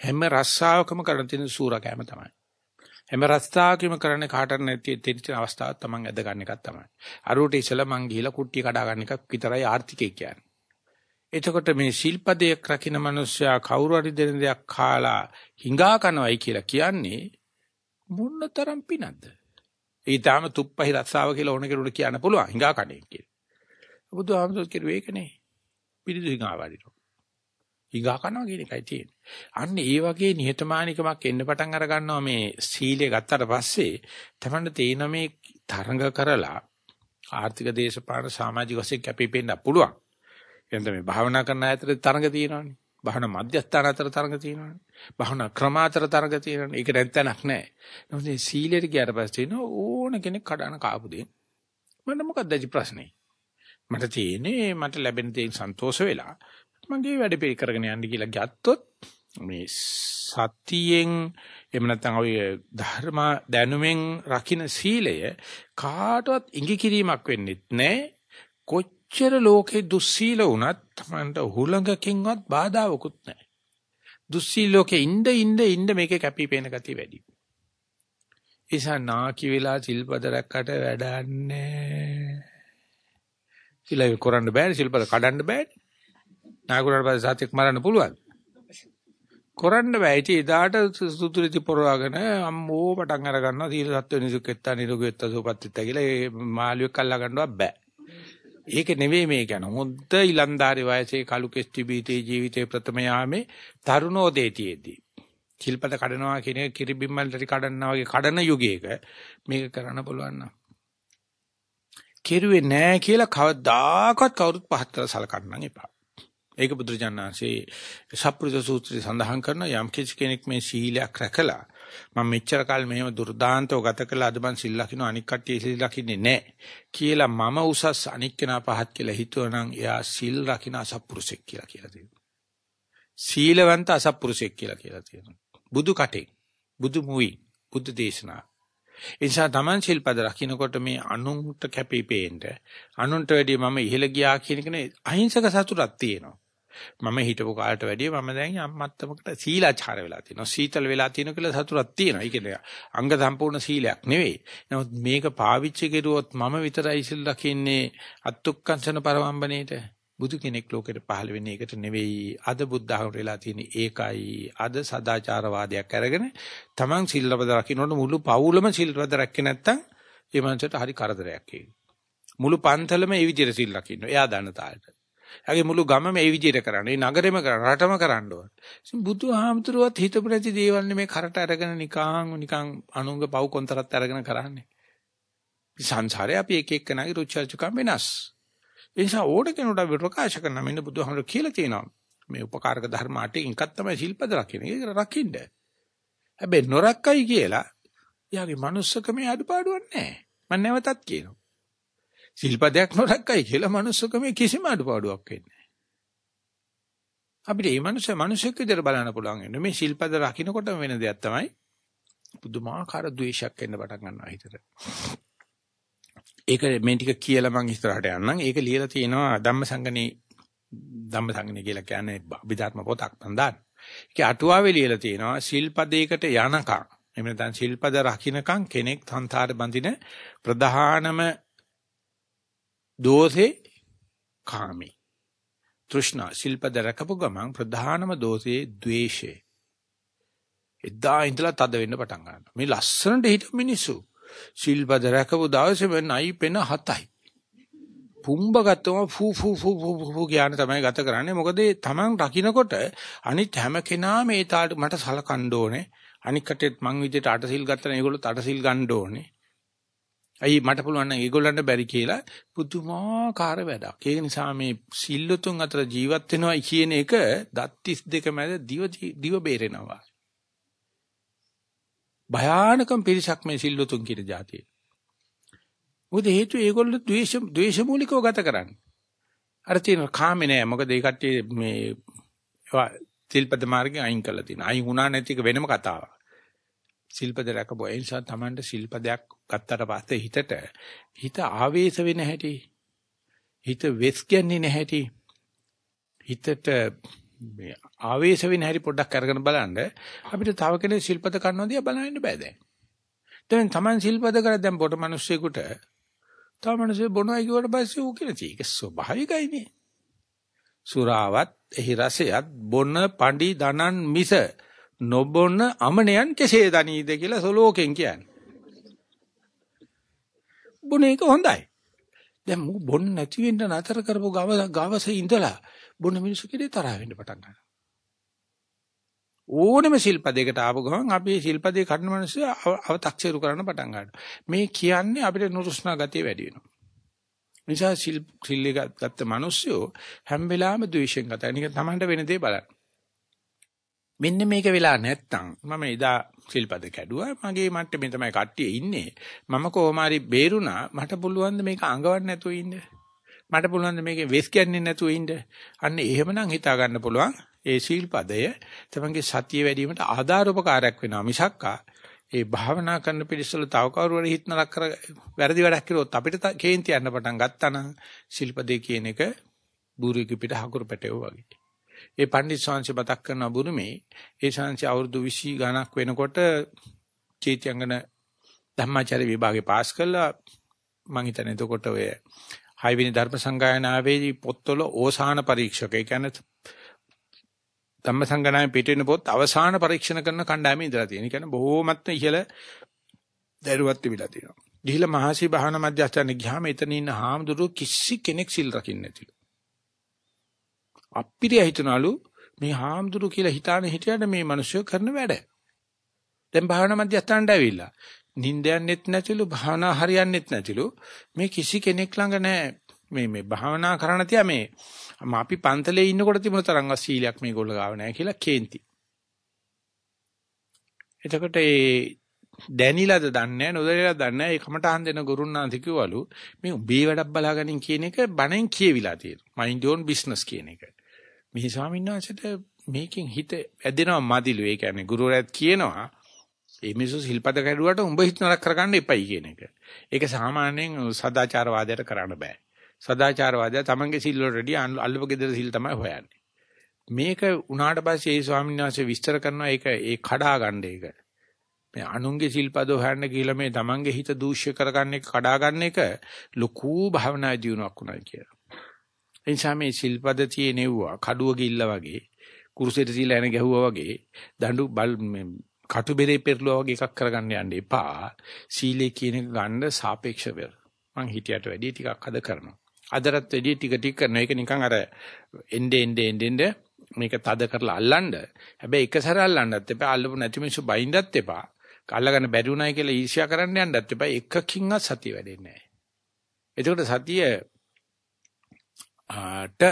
හැම රස්සාවකම කරන තියෙන සූරකෑම තමයි. හැම රස්සාවකම කරන්නේ කාටද නැති තියෙන අවස්ථාවක් තමන් ඇද ගන්න එකක් තමයි. අරුවට ඉසලා මං ගිහිලා කුට්ටිය කඩා ගන්න එකක් විතරයි ආර්ථිකය කියන්නේ. එතකොට මේ ශිල්පදයක් රකින්න මිනිස්සයා කවුරු හරි දෙන දෙයක් කාලා හිඟා කනවයි කියලා කියන්නේ මොනතරම් පිනක්ද? ඒ තාම තුප්පහි රස්සාව කියලා ඕන කෙනෙකුට කියන්න පුළුවන් හිඟා කණේ කියලා. බුදුහාමුදුරුවෝ කිව්වේ ඒක නේ. පිරිදු හිඟා වඩිනවා. හිඟා කනවා කියන එකයි තියෙන්නේ. අන්න ඒ වගේ නිහතමානිකමක් එන්න පටන් අර ගන්නවා මේ සීලය ගත්තට පස්සේ තමන්න තේන මේ තරඟ කරලා ආර්ථික දේශපාලන සමාජික වශයෙන් කැපිපෙන්න පුළුවන්. එතන මේ භාවනා කරන අතර තරඟ තියෙනවානේ. භාවනා මධ්‍යස්ථාන අතර තරඟ තියෙනවානේ. භාවනා ක්‍රම අතර තරඟ තියෙනවානේ. ඒක නැත්තනක් නැහැ. නමුත් මේ සීලෙට ගියාට පස්සේ නෝ ඕන කෙනෙක් කඩන කාපු දෙන්න. මට මොකක්ද ඇති ප්‍රශ්නේ? මට තියෙන්නේ මට ලැබෙන දේෙන් සන්තෝෂ වෙලා මගේ වැඩ පිළි කරගෙන යන්න කියලා ගත්තොත් මේ සතියෙන් එහෙම නැත්නම් ඔය ධර්ම දැනුමෙන් රකින්න සීලය කාටවත් ඉඟි කිරීමක් වෙන්නෙත් නැහැ. කොච්චර ලෝකේ දුස්සීල වුණත් Tamanට හුලඟකින්වත් බාධාවකුත් නැහැ. දුස්සීල ලෝකේ ඉඳ ඉඳ ඉඳ මේකේ කැපිපෙන ගතිය වැඩි. ඒසා නාකි වෙලා සිල්පද රැක්කට වැඩන්නේ. සිල්පද කරන්න බෑනේ සිල්පද කඩන්න බෑනේ. නායකුරට පස්සේ සත්‍යක් මරන්න පුළුවන්. කරන්න බෑ. ඉතින් එදාට සුතුරිති පොරවගෙන අම්මෝ පටන් අර ගන්නවා සීල සත්ව නිසුකෙත්තා නිරුගෙත්තා සුපත්තිත්තා කියලා ඒ මාළුවෙක් අල්ලා ගන්නවත් බෑ. ඒක නෙවෙයි මේ කියන හොද්ද ඉලන්දාරි වයසේ කලු කෙස්ටි බීතේ ජීවිතේ ප්‍රථම යාමේ තරුණෝදේතියේදී කිල්පත කඩනවා කියන එක කිරිබිම්මල්ටි කඩනවා වගේ කඩන යුගයක මේක කරන්න පුළුවන් නම්. කෙරුවේ නෑ කියලා කවදාකවත් කවුරුත් පහත් කරලා සලකන්න එපා. ඒක බුදුරජාණන්සේ සප්පුරුෂ සූත්‍රයේ සඳහන් කරන යම් කිසි කෙනෙක් මේ සීලයක් රැකලා මම මෙච්චර කාල මෙහෙම දුර්දාන්තව ගත කළා අද මං සිල් ලකින්න අනික් කට්ටිය සිල් ලකින්නේ නැහැ කියලා මම උසස් අනික් කෙනා පහත් කියලා හිතුවනම් එයා සිල් රකින්න අසප්පුරුෂෙක් කියලා කියලා තියෙනවා. සීලවන්ත අසප්පුරුෂෙක් කියලා කියලා තියෙනවා. බුදු කටේ බුදු මුවි බුදු දේශනා එනිසා Taman ශිල්පද රකින්නකොට මේ අනුන්ට කැපිපේන්න අනුන්ට වැඩිය මම ඉහෙල ගියා කියන කෙනේ අහිංසක සතුටක් තියෙනවා. මම හිටපු කාලට වැඩිය මම දැන් අම්මත්තමකට සීලාචාර වෙලා තියෙනවා. සීතල වෙලා තියෙන කියලා සතුටක් තියෙනවා. ඒ කියන්නේ අංග සම්පූර්ණ සීලයක් නෙවෙයි. නමුත් මේක පාවිච්චි කරුවොත් මම විතරයි සිල් රකින්නේ අත්ත්ුක්කංශන පරවම්බනේට. බුදු කෙනෙක් ලෝකෙට පහළ වෙන්නේ ඒකට නෙවෙයි. අද බුද්ධ ආගමට වෙලා තියෙන්නේ ඒකයි. අද සදාචාරවාදයක් අරගෙන Taman සිල්වද රකින්නොත් මුළු පවුලම සිල්වද රැක්කේ නැත්තම් ඒ මනසට හරි කරදරයක් ඒක. මුළු පන්තලම ඒ විදිහට සිල් රකින්න. එයා දන්න තාලෙට. එයාගේ මුළු ගමම ඒ විදිහට කරන්නේ. නගරෙම කරන්නේ. රටම කරන්න ඕන. බුදුහාමුදුරුවත් හිතපු නැති දේවල් නෙමේ කරට අරගෙන නිකං නිකං අනුංග පව් කොන්තරත් අරගෙන කරන්නේ. සංසාරේ අපි එක එක්කනගේ රුචර්චකම් වෙනස්. ඒ නිසා ඕඩ කෙනෙකුට අපි ප්‍රකාශ කරන මෙන්න බුදුහාමුදුරු කියලා තියෙනවා. මේ උපකාරක ධර්ම අටෙන් එකක් තමයි ශිල්පද රකින්න. ඒක රකින්න. හැබැයි නොරක්කයි කියලා යාගේ manussකමේ අඩපාඩුවක් නැහැ. මම නැවතත් කියනවා. ශිල්පදයක් නොරක්කයි කියලා manussකමේ කිසිම අඩපාඩුවක් වෙන්නේ නැහැ. අපිට මේ මනුස්සය මිනිසෙක් විදිහට බලන්න පුළුවන් වෙන්නේ මේ ශිල්පද රකින්නකොටම වෙන දෙයක් තමයි පුදුමාකාර ද්වේෂයක් එන්න පටන් ගන්නවා හිතට. ඒක මේ ටික කියලා මම ඉස්සරහට යන්නම්. ඒක ලියලා තියෙනවා ධම්මසංගනේ ධම්මසංගනේ කියලා කියන්නේ අභිධර්ම පොතක් මම දාන්න. ඒකේ අටුවාවේ ලියලා තියෙනවා සිල්පදයකට යනකම් එහෙම නැත්නම් සිල්පද රකින්නකම් කෙනෙක් සංසාර බඳින ප්‍රධානම දෝෂේ කාමී. තෘෂ්ණා සිල්පද රකපු ගමන් ප්‍රධානම දෝෂේ ද්වේෂය. එදා ඉඳලා තද වෙන්න පටන් ගන්නවා. මේ ලස්සනට හිටපු මිනිස්සු සිල්පද රැකපු දවසේ වෙනයි පෙන හතයි. පුම්බ ගත්තම ෆූ ෆූ ෆූ ෆූ කියන තමයි ගත කරන්නේ. මොකද තමන් රකින්නකොට අනිත් හැම කෙනාම ඒ තාලට මට සලකන්න ඕනේ. අනික් කටේත් මං විදිහට අටසිල් ගත්තා නම් ඒගොල්ලෝ අටසිල් ගන්න ඕනේ. අයි මට පුළුවන් නම් ඒගොල්ලන්ට බැරි කියලා පුදුමාකාර වැඩක්. ඒක නිසා මේ සිල්ලුතුන් අතර ජීවත් වෙනවා කියන එක දත් 32 මැද දිව දිව බේරෙනවා. භයානකම් පිරිසක් මේ සිල්ලුතුන් කියන જાතියේ. මොකද හේතුව ඒගොල්ලෝ ද්වේෂ ද්වේෂ මූලිකව ගත කරන්නේ. අර තියෙන කාමේ නෑ. මොකද ඒ කට්ටිය මේ ඒවා සිල්පද මාර්ගයෙන් අයින් කළා තියෙනවා. අයින් වුණා නැති එක වෙනම කතාවක්. සිල්පද රැකපුවා. ඒ නිසා Tamanට සිල්පදයක් ගත්තට පස්සේ හිතට හිත ආවේශ වෙන හැටි හිත වෙස් කියන්නේ නැහැටි හිතට මේ ආවේශ වෙන හැටි පොඩ්ඩක් අරගෙන බලන්න අපිට තව කෙනෙක් සිල්පද කරනවා දිහා බලන්න බෑ දැන්. දැන් Taman සිල්පද කර දැන් පොට මිනිස්සෙකුට තව මිනිස්සු බොනවා කිව්වට පස්සේ ඌ කියන චීක ස්වභාවිකයිනේ. සුරාවත් එහි රසයත් බොන පඬි දනන් මිස නොබොන අමනයන් කෙසේ දනීද කියලා සලෝකෙන් කියන්නේ. බොන එක හොඳයි. දැන් මු බොන්න නැති වෙන්න නතර කරපු ගව ගවසේ ඉඳලා බොන මිනිස්සු කෙරේ තරහ වෙන්න පටන් ගන්නවා. ඕනෙම ශිල්පදයකට ආපු ගමන් අපි මේ ශිල්පදේ කඩන මිනිස්සු අව탁සිරු කරන්න පටන් ගන්නවා. මේ කියන්නේ අපිට නුරුස්නා ගතිය වැඩි වෙනවා. නිසා සිල් සිල් ගත්ත මිනිස්සු හැම වෙලාවෙම ද්වේෂයෙන් ගත. නික තමන්ට වෙන දේ බලන්න. මෙන්න මේක වෙලා නැත්තම් මම එදා සිල්පද කැඩුවා. මගේ මට්ටමේ තමයි කට්ටිය ඉන්නේ. මම කොහොම හරි බේරුණා. මට පුළුවන් ද මේක අඟවන්න නැතුව ඉන්න? මට පුළුවන් ද මේකේ වෙස් කියන්නේ නැතුව ඉන්න? අන්න එහෙමනම් හිතා ගන්න පුළුවන්. ඒ සිල්පදය තමන්ගේ සතිය වැඩි වීමට ආධාරෝපකාරයක් වෙනවා. මිසක්කා ඒ භාවනා කරන පිළිස්සල තව කවුරු හරි හිත නරක කර වැරදි වැඩක් කළොත් අපිට කේන්ති යන්න පටන් ගත්තා නම් සිල්පදේ කියන එක බූරික පිට හකුරු පැටව වගේ. ඒ පණ්ඩිත ශාන්සි මතක් කරන බුරුමේ ඒ ශාන්සි අවුරුදු 20 ගණක් වෙනකොට චේත්‍යංගන ධම්මාචාර්ය විභාගේ පාස් කළා මම හිතන්නේ එතකොට ඔය හයවෙනි ධර්ම සංගායනාවේදී පොත්වල ඕසාන පරීක්ෂක ඒ කියන්නේ ධම්ම සංගායනාවේ පිටින පොත් අවසාන පරීක්ෂණ කරන කණ්ඩායමේ ඉඳලා තියෙන. ඒ කියන්නේ බොහෝමත්ම ඉහළ දරුවත් තිබිලා තියෙනවා. ගිහිලා මහසි බහන මධ්‍යස්ථානේ ගියාම එතන ඉන්න හාමුදුරුවෝ කිසි කෙනෙක් සිල් රකින්නේ නැතිලු. අප්පිරිය හිතනලු මේ හාමුදුරු කියලා හිතාන හිටියට මේ මිනිස්සු කරන වැඩ. දැන් භාවනා මධ්‍යස්ථානට ඇවිල්ලා නිින්දයන්නෙත් නැතිලු භාවනා හරියන්නෙත් නැතිලු මේ කිසි කෙනෙක් ළඟ නැහැ මේ මේ භාවනා කරන්න තියා මේ අපි පන්තලේ ඉන්නකොට තිබුණ තරම්ව සීලයක් මේගොල්ලෝ ගාව නැහැ කියලා කේන්ති. එතකොට ඒ දැනිලාද දන්නේ නොදැනිලා දන්නේ ඒ කමටහන් දෙන ගුරුන්නාන්ති කිව්වලු මේ උඹේ වැඩක් බලාගනින් කියන එක බණෙන් කියවිලා තියෙනවා. mind your own business කියන එක. මේ ස්වාමීන් වහන්සේට මේකෙන් හිත ඇදෙනවා මදිලු. ඒ කියන්නේ ගුරුවරයාත් කියනවා ඒ මිනිස්සු සිල්පද කැඩුවට උඹ හිත නරක කරගන්න එපයි කියන එක. ඒක සාමාන්‍යයෙන් සදාචාරවාදයට කරන්න බෑ. සදාචාරවාදය තමන්ගේ සිල් වලටදී අල්ලපු gedara සිල් තමයි හොයන්නේ. මේක උනාට පස්සේ ඒ ස්වාමීන් වහන්සේ විස්තර කරනවා ඒක ඒ කඩා ගන්න ඒක. මේ අනුන්ගේ සිල්පද හොයන්න ගිහලා මේ තමන්ගේ හිත දූෂ්‍ය කරගන්න එක කඩා ගන්න එක ලොකු භාවනා දියුණුවක් උනායි කියලා. එනිසා මේ සිල්පද තියෙනෙව්වා කඩුව ගිල්ල වගේ කුරුසෙට සීලා එන ගැහුවා වගේ දඬු බල් කටු බෙරේ පෙරළුවා වගේ එකක් කරගන්න යන්න එපා. සීලේ කියන එක ගන්න සාපේක්ෂ වෙල. මං හිතියට වැඩි ටිකක් අද කරනවා. අදටත් වැඩි ටික ටික කරන එක නිකන් අර එnde ende ende ende මේක තද කරලා අල්ලන්න. හැබැයි එක සැර අල්ලන්නත් එපා. අල්ලපු නැති මිනිස්සු බයින්දත් එපා. අල්ලගන්න බැරි උනායි කියලා ඊර්ෂ්‍යා කරන්න යන්නත් එපා. එකකින්වත් සතිය වැඩෙන්නේ නැහැ. එතකොට සතිය ආට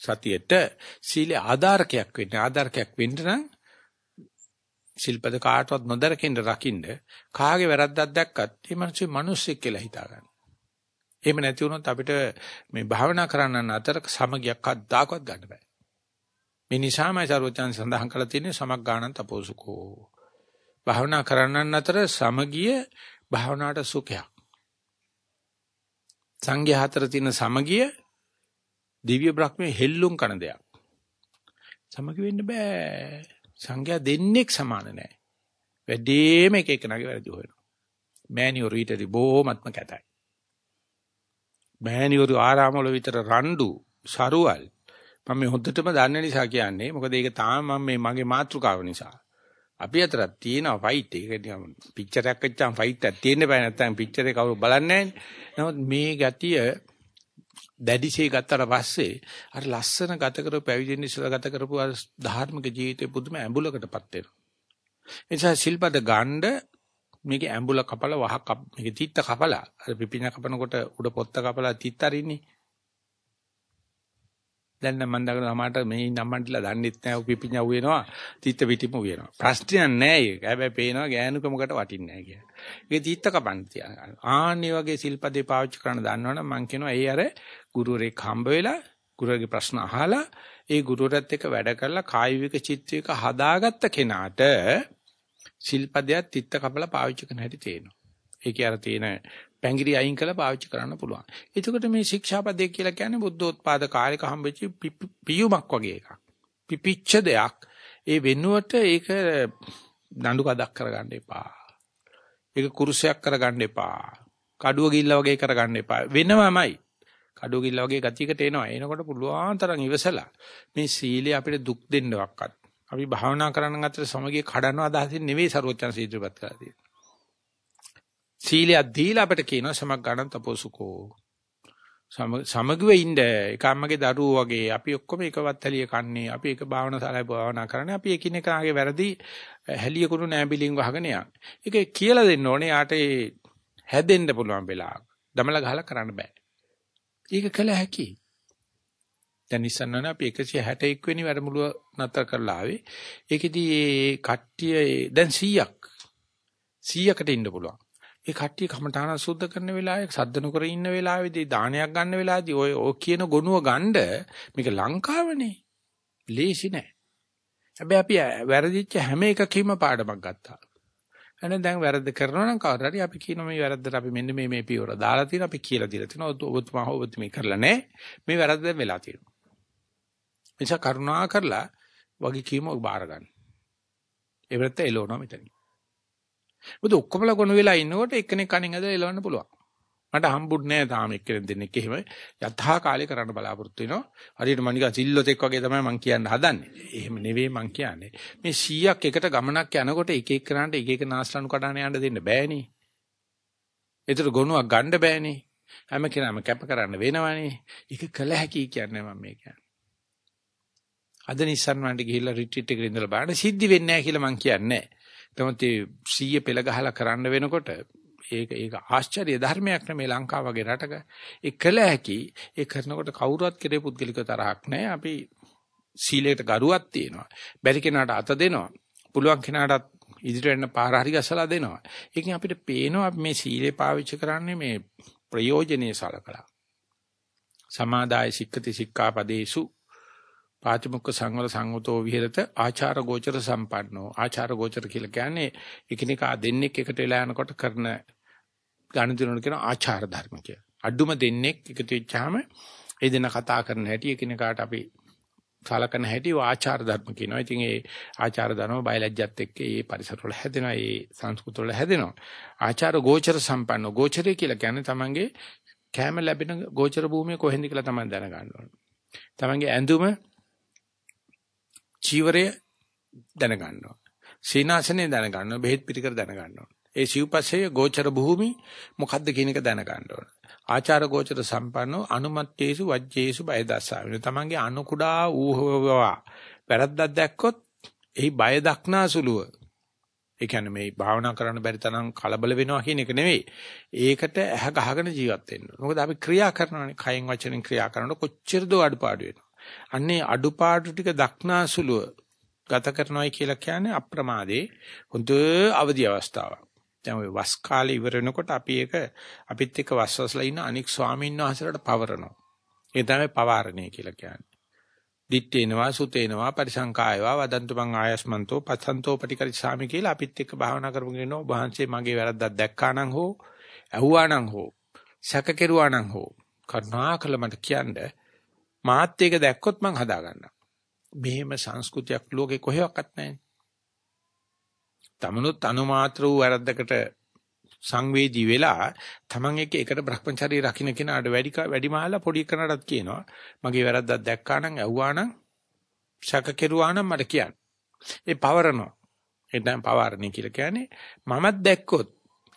සතියට සීල ආධාරකයක් වෙන්නේ ආධාරකයක් වෙන්න නම් ශිල්පද කාටවත් නොදරකින්න රකින්න කාගේ වැරද්දක් දැක්කත් මේ මිනිස්සු මිනිස්සෙක් කියලා හිතා ගන්න. එහෙම නැති වුණොත් අපිට මේ භාවනා කරන්නන් අතර සමගියක් අද්දාකවත් ගන්න බෑ. මේ නිසාමයි සරුවචන් සඳහන් කරලා තියෙන්නේ සමග්ගාණන් තපෝසුකෝ. භාවනා කරන්නන් අතර සමගිය භාවනාවට සුඛයක්. සංඝයා අතර තියෙන සමගිය දිව්‍ය බ්‍රහ්මයේ හෙල්ලුම් කන දෙයක්. සමග වෙන්න බෑ. සංඝයා දෙන්නෙක් සමාන නැහැ. වැඩිම එක එක නගේ වැරදි හොයනවා. මෑණියෝ ඊටදී බොහොමත්ම කැතයි. මෑණියෝ ආරාමවල විතර රණ්ඩු සරුවල් මම මේ හොද්දටම දන්න නිසා කියන්නේ මොකද ඒක තාම මම මේ මගේ මාතෘකාව නිසා. අපි අතරක් තියෙනවා ෆයිට් එක. ඒක පික්චර් එකක් වෙච්චාම ෆයිට් එකක් තියෙන්න බෑ නැත්නම් පික්චර් එක කවුරු බලන්නේ නැහැ. මේ ගතිය දැඩිසේ ගත්තට පස්සේ අර ලස්සන ගත කරපු පැවිදි ඉස්සලා ගත කරපු අර ධාර්මික ජීවිතේ පුදුම ඇඹුලකටපත් වෙනවා. ඒ නිසා සිල්පද ගණ්ඩ මේක ඇඹුල කපලා වහක් මේක තිත්ත කපලා අර පිපින කපනකොට උඩ පොත්ත කපලා තිත්ත අරින්නේ දැන් නම් මම දකින සමහරට මේ නම්මන්ටලා දන්නෙත් නැහැ පිපිඤ්ඤා වෙනවා තිත්ත පිටිම වෙනවා. ප්‍රශ්නයක් නැහැ ඒක. හැබැයි පේනවා ගෑනුකමකට වටින්නේ නැහැ කියලා. ඒක තිත්ත කපන්න තියන ආන්නේ වගේ සිල්පදේ පාවිච්චි කරන්න දන්නවනම් මම කියනවා ඒ අර ගුරුවරයෙක් හම්බ වෙලා ගුරුවරගේ ප්‍රශ්න අහලා ඒ ගුරුවරයාත් එක්ක වැඩ කරලා කායික චිත්තික හදාගත්ත කෙනාට සිල්පදයක් තිත්ත කපලා පාවිච්චි කරන හැටි තේනවා ඒකේ අර තියෙන පැංගිරි අයින් කරලා පාවිච්චි කරන්න පුළුවන්. එතකොට මේ ශික්ෂාපදේ කියලා කියන්නේ බුද්ධෝත්පාද කාර්යක හම්බෙච්ච පියුමක් වගේ එකක්. පිපිච්ච දෙයක්. ඒ වෙනුවට ඒක දඬු කඩක් කරගන්න එපා. ඒක කුරුසයක් කරගන්න එපා. කඩුව ගිල්ල වගේ කරගන්න එපා. වෙනවමයි. කඩුව ගිල්ල වගේ ගතියකට එනවා. එනකොට පුළුවන් තරම් ඉවසලා මේ සීලය අපිට දුක් දෙන්නවක්වත්. අපි භාවනා කරන අතර සමගිය කඩනවා අදහසින් නෙවෙයි ਸਰවචන් සීත්‍රපත් කරලා තියෙන්නේ. සීලයක් දීලා අපිට කියනවා සමග් ගණන් තපෝසුකෝ. සමගිව ඉන්න එක අම්මගේ දරුවෝ වගේ අපි ඔක්කොම එකවත් හැලිය කන්නේ අපි එක භාවනා ශාලාවේ භාවනා කරන්නේ අපි එකිනෙකාගේ වැරදි හැලිය කුණු නෑබිලින් වහගෙන යන. ඒක කියලා දෙන්න ඕනේ යාට හැදෙන්න පුළුවන් වෙලාව. දමල ගහලා කරන්න බෑ. ඒක කළ හැකි. දැන් ඉස්සන්නන අපි 161 වෙනි වැඩමුළුව නතර කරලා ආවේ. ඒකෙදි මේ කට්ටිය දැන් 100ක් 100කට ඉන්න පුළුවන්. ඒ කට්ටිය කමඨාන සුද්ධ කරන වෙලාවේ සද්ද නොකර ඉන්න වෙලාවේදී දානයක් ගන්න වෙලාවේදී ඔය ඔය කියන ගොනුව ගන්න මේක ලංකාවනේ. ලේසි නෑ. හැබැයි අපි වැරදිච්ච හැම එකකීම පාඩමක් ගත්තා. එහෙනම් දැන් වැරද්ද කරනවා නම් කවුරු හරි අපි කියන මේ වැරද්දට අපි මෙන්න මේ මේ පියවර දාලා තියෙනවා අපි කියලා දීලා තියෙනවා ඔබතුමා ඔබතුමී කරලා නැහැ මේ වැරද්ද වෙලා තියෙනවා. නිසා කරුණා කරලා වගේ කීම බාර ගන්න. ඒ වෙලත් එළවනවා මෙතනින්. මොකද ඔක්කොමලා ගොනු වෙලා ඉන්නකොට එක්කෙනෙක් කණෙන් ඇදලා එලවන්න පුළුවන්. මට හම්බුන්නේ නැහැ තාම එක්කෙනෙක් දෙන්නෙක් එහෙම යථා කාලේ කරන්න බලාපොරොත්තු වෙනවා. හරියට මම නිකන් සිල්ලොතෙක් වගේ තමයි මම කියන්න හදන්නේ. එහෙම නෙවෙයි මම කියන්නේ. මේ 100ක් එකට ගමනක් යනකොට එක එක කරාන්ට එක එක නාස්ලනු කඩාන යන්න දෙන්න බෑනේ. ඒතර ගොනුවක් ගන්න බෑනේ. හැම කෙනාම කැප කරන්න වෙනවනේ. ඒක කළ හැකි කියන්නේ මම මේ කියන්නේ. අද නිස්සන් වන්ට ගිහිල්ලා රිට්‍රීට් එකේ ඉඳලා බලන්න සිද්ධි වෙන්නේ නැහැ කියලා මම කියන්නේ නැහැ. තමත් ඒ 100 පෙළ ගහලා කරන්න වෙනකොට ඒක ඒක ආශ්චර්ය ධර්මයක් නෙමේ ලංකාව වගේ රටක. ඒ කළ හැකි ඒ කරනකොට කවුරුවත් කෙරේ පුද්ගලික තරහක් නැහැ. අපි සීලයට ගරුවක් තියෙනවා. බැරි කෙනාට අත දෙනවා. පුළුවන් කෙනාටත් ඉදිරියට යන්න පාර හරි ගසලා දෙනවා. ඒකෙන් අපිට පේනවා මේ සීලේ පාවිච්චි කරන්නේ මේ ප්‍රයෝජනේ සලකලා. සමාදාය සික්කති සික්ඛාපදේසු පාතිමුක්ඛ සංවර සංවතෝ විහෙරත ආචාර ගෝචර සම්පන්නෝ ආචාර ගෝචර කියලා කියන්නේ එකිනෙකා දෙන්නෙක් එකට වෙලා යනකොට කරන ගණිතනොන කියන ආචාර ධර්ම කිය. අඩුම දෙන්නෙක් එකතු වෙච්චාම ඒ දෙන කතා කරන හැටි එකිනෙකාට අපි සලකන හැටි ආචාර ධර්ම කියනවා. ඉතින් ඒ ආචාර ධර්ම බයලජ්ජත් එක්ක ඒ පරිසර වල හැදෙනවා, ඒ සංස්කෘත වල හැදෙනවා. ආචාර ගෝචර සම්පන්න ගෝචරය කියලා කියන්නේ තමන්ගේ කැම ලැබෙන ගෝචර භූමිය කොහෙන්ද කියලා තමන් දැනගන්න ඕනේ. තමන්ගේ ඇඳුම චීවරය දැනගන්න ඕන. සීනාසනේ දැනගන්න ඕන. බෙහෙත් පිටිකර දැනගන්න ඕන. ඒ සිව්පස්සේ ගෝචර භූමි මොකද්ද කියන එක දැනගන්න ඕන. ආචාර ගෝචර සම්පන්නෝ අනුමත්තේසු වජ්ජේසු බය දසාවින. තමන්ගේ අනු කුඩා ඌහවා වැරද්දක් දැක්කොත් එහි බය දක්නාසුලුව ඒ කියන්නේ මේ භාවනා කරන්න බැරි තරම් කලබල වෙනවා කියන එක නෙවෙයි. ඒකට ඇහ ගහගෙන ජීවත් වෙන්න. මොකද අපි ක්‍රියා කරනවානේ. කයෙන් වචනෙන් ක්‍රියා කරනකොට කොච්චරද අඩපාඩු වෙනවා. අන්නේ අඩුපාඩු ටික දක්නාසුලුව ගත කරනවායි කියලා කියන්නේ අප්‍රමාදේ හොඳ අවදි අවස්ථාවක්. දැන් ওই වස් කාලේ ඉවර වෙනකොට අපි ඒක අපිත් එක්ක වස්වස්ලා ඉන්න අනික් ස්වාමීන් වහන්සේලාට පවරනවා. ඒ තමයි පවාරණය කියලා කියන්නේ. දිත්තේනවා සුතේනවා පරිසංකායවා වදන්තු මං ආයස්මන්තෝ පස්සන්තෝ පටිකරිසාමි කියලා අපිත් එක්ක භාවනා කරමු කියනවා. වහන්සේ මගේ වැරද්දක් දැක්කා නම් හෝ ඇහුවා නම් හෝ සැක කෙරුවා නම් හෝ කරුණාකර මට කියන්නේ මාත් ඒක දැක්කොත් මං හදා ගන්නවා. මෙහෙම සංස්කෘතියක් ලෝකේ කොහෙවත් නැහැ. තමනුත් අනුමාත්‍ර වූ වැරද්දකට සංවේදී වෙලා තමන් එක්ක එකට Brahmacharya රකින්න කෙනාට වැඩි වැඩි මහලා පොඩි කරනටත් කියනවා මගේ වැරද්දක් දැක්කා නම් ඇහුවා නම් ශක කෙරුවා නම් මට කියන්න. ඒ පවරනවා. ඒ දැන් පවරණි කියලා කියන්නේ මමත් දැක්කොත්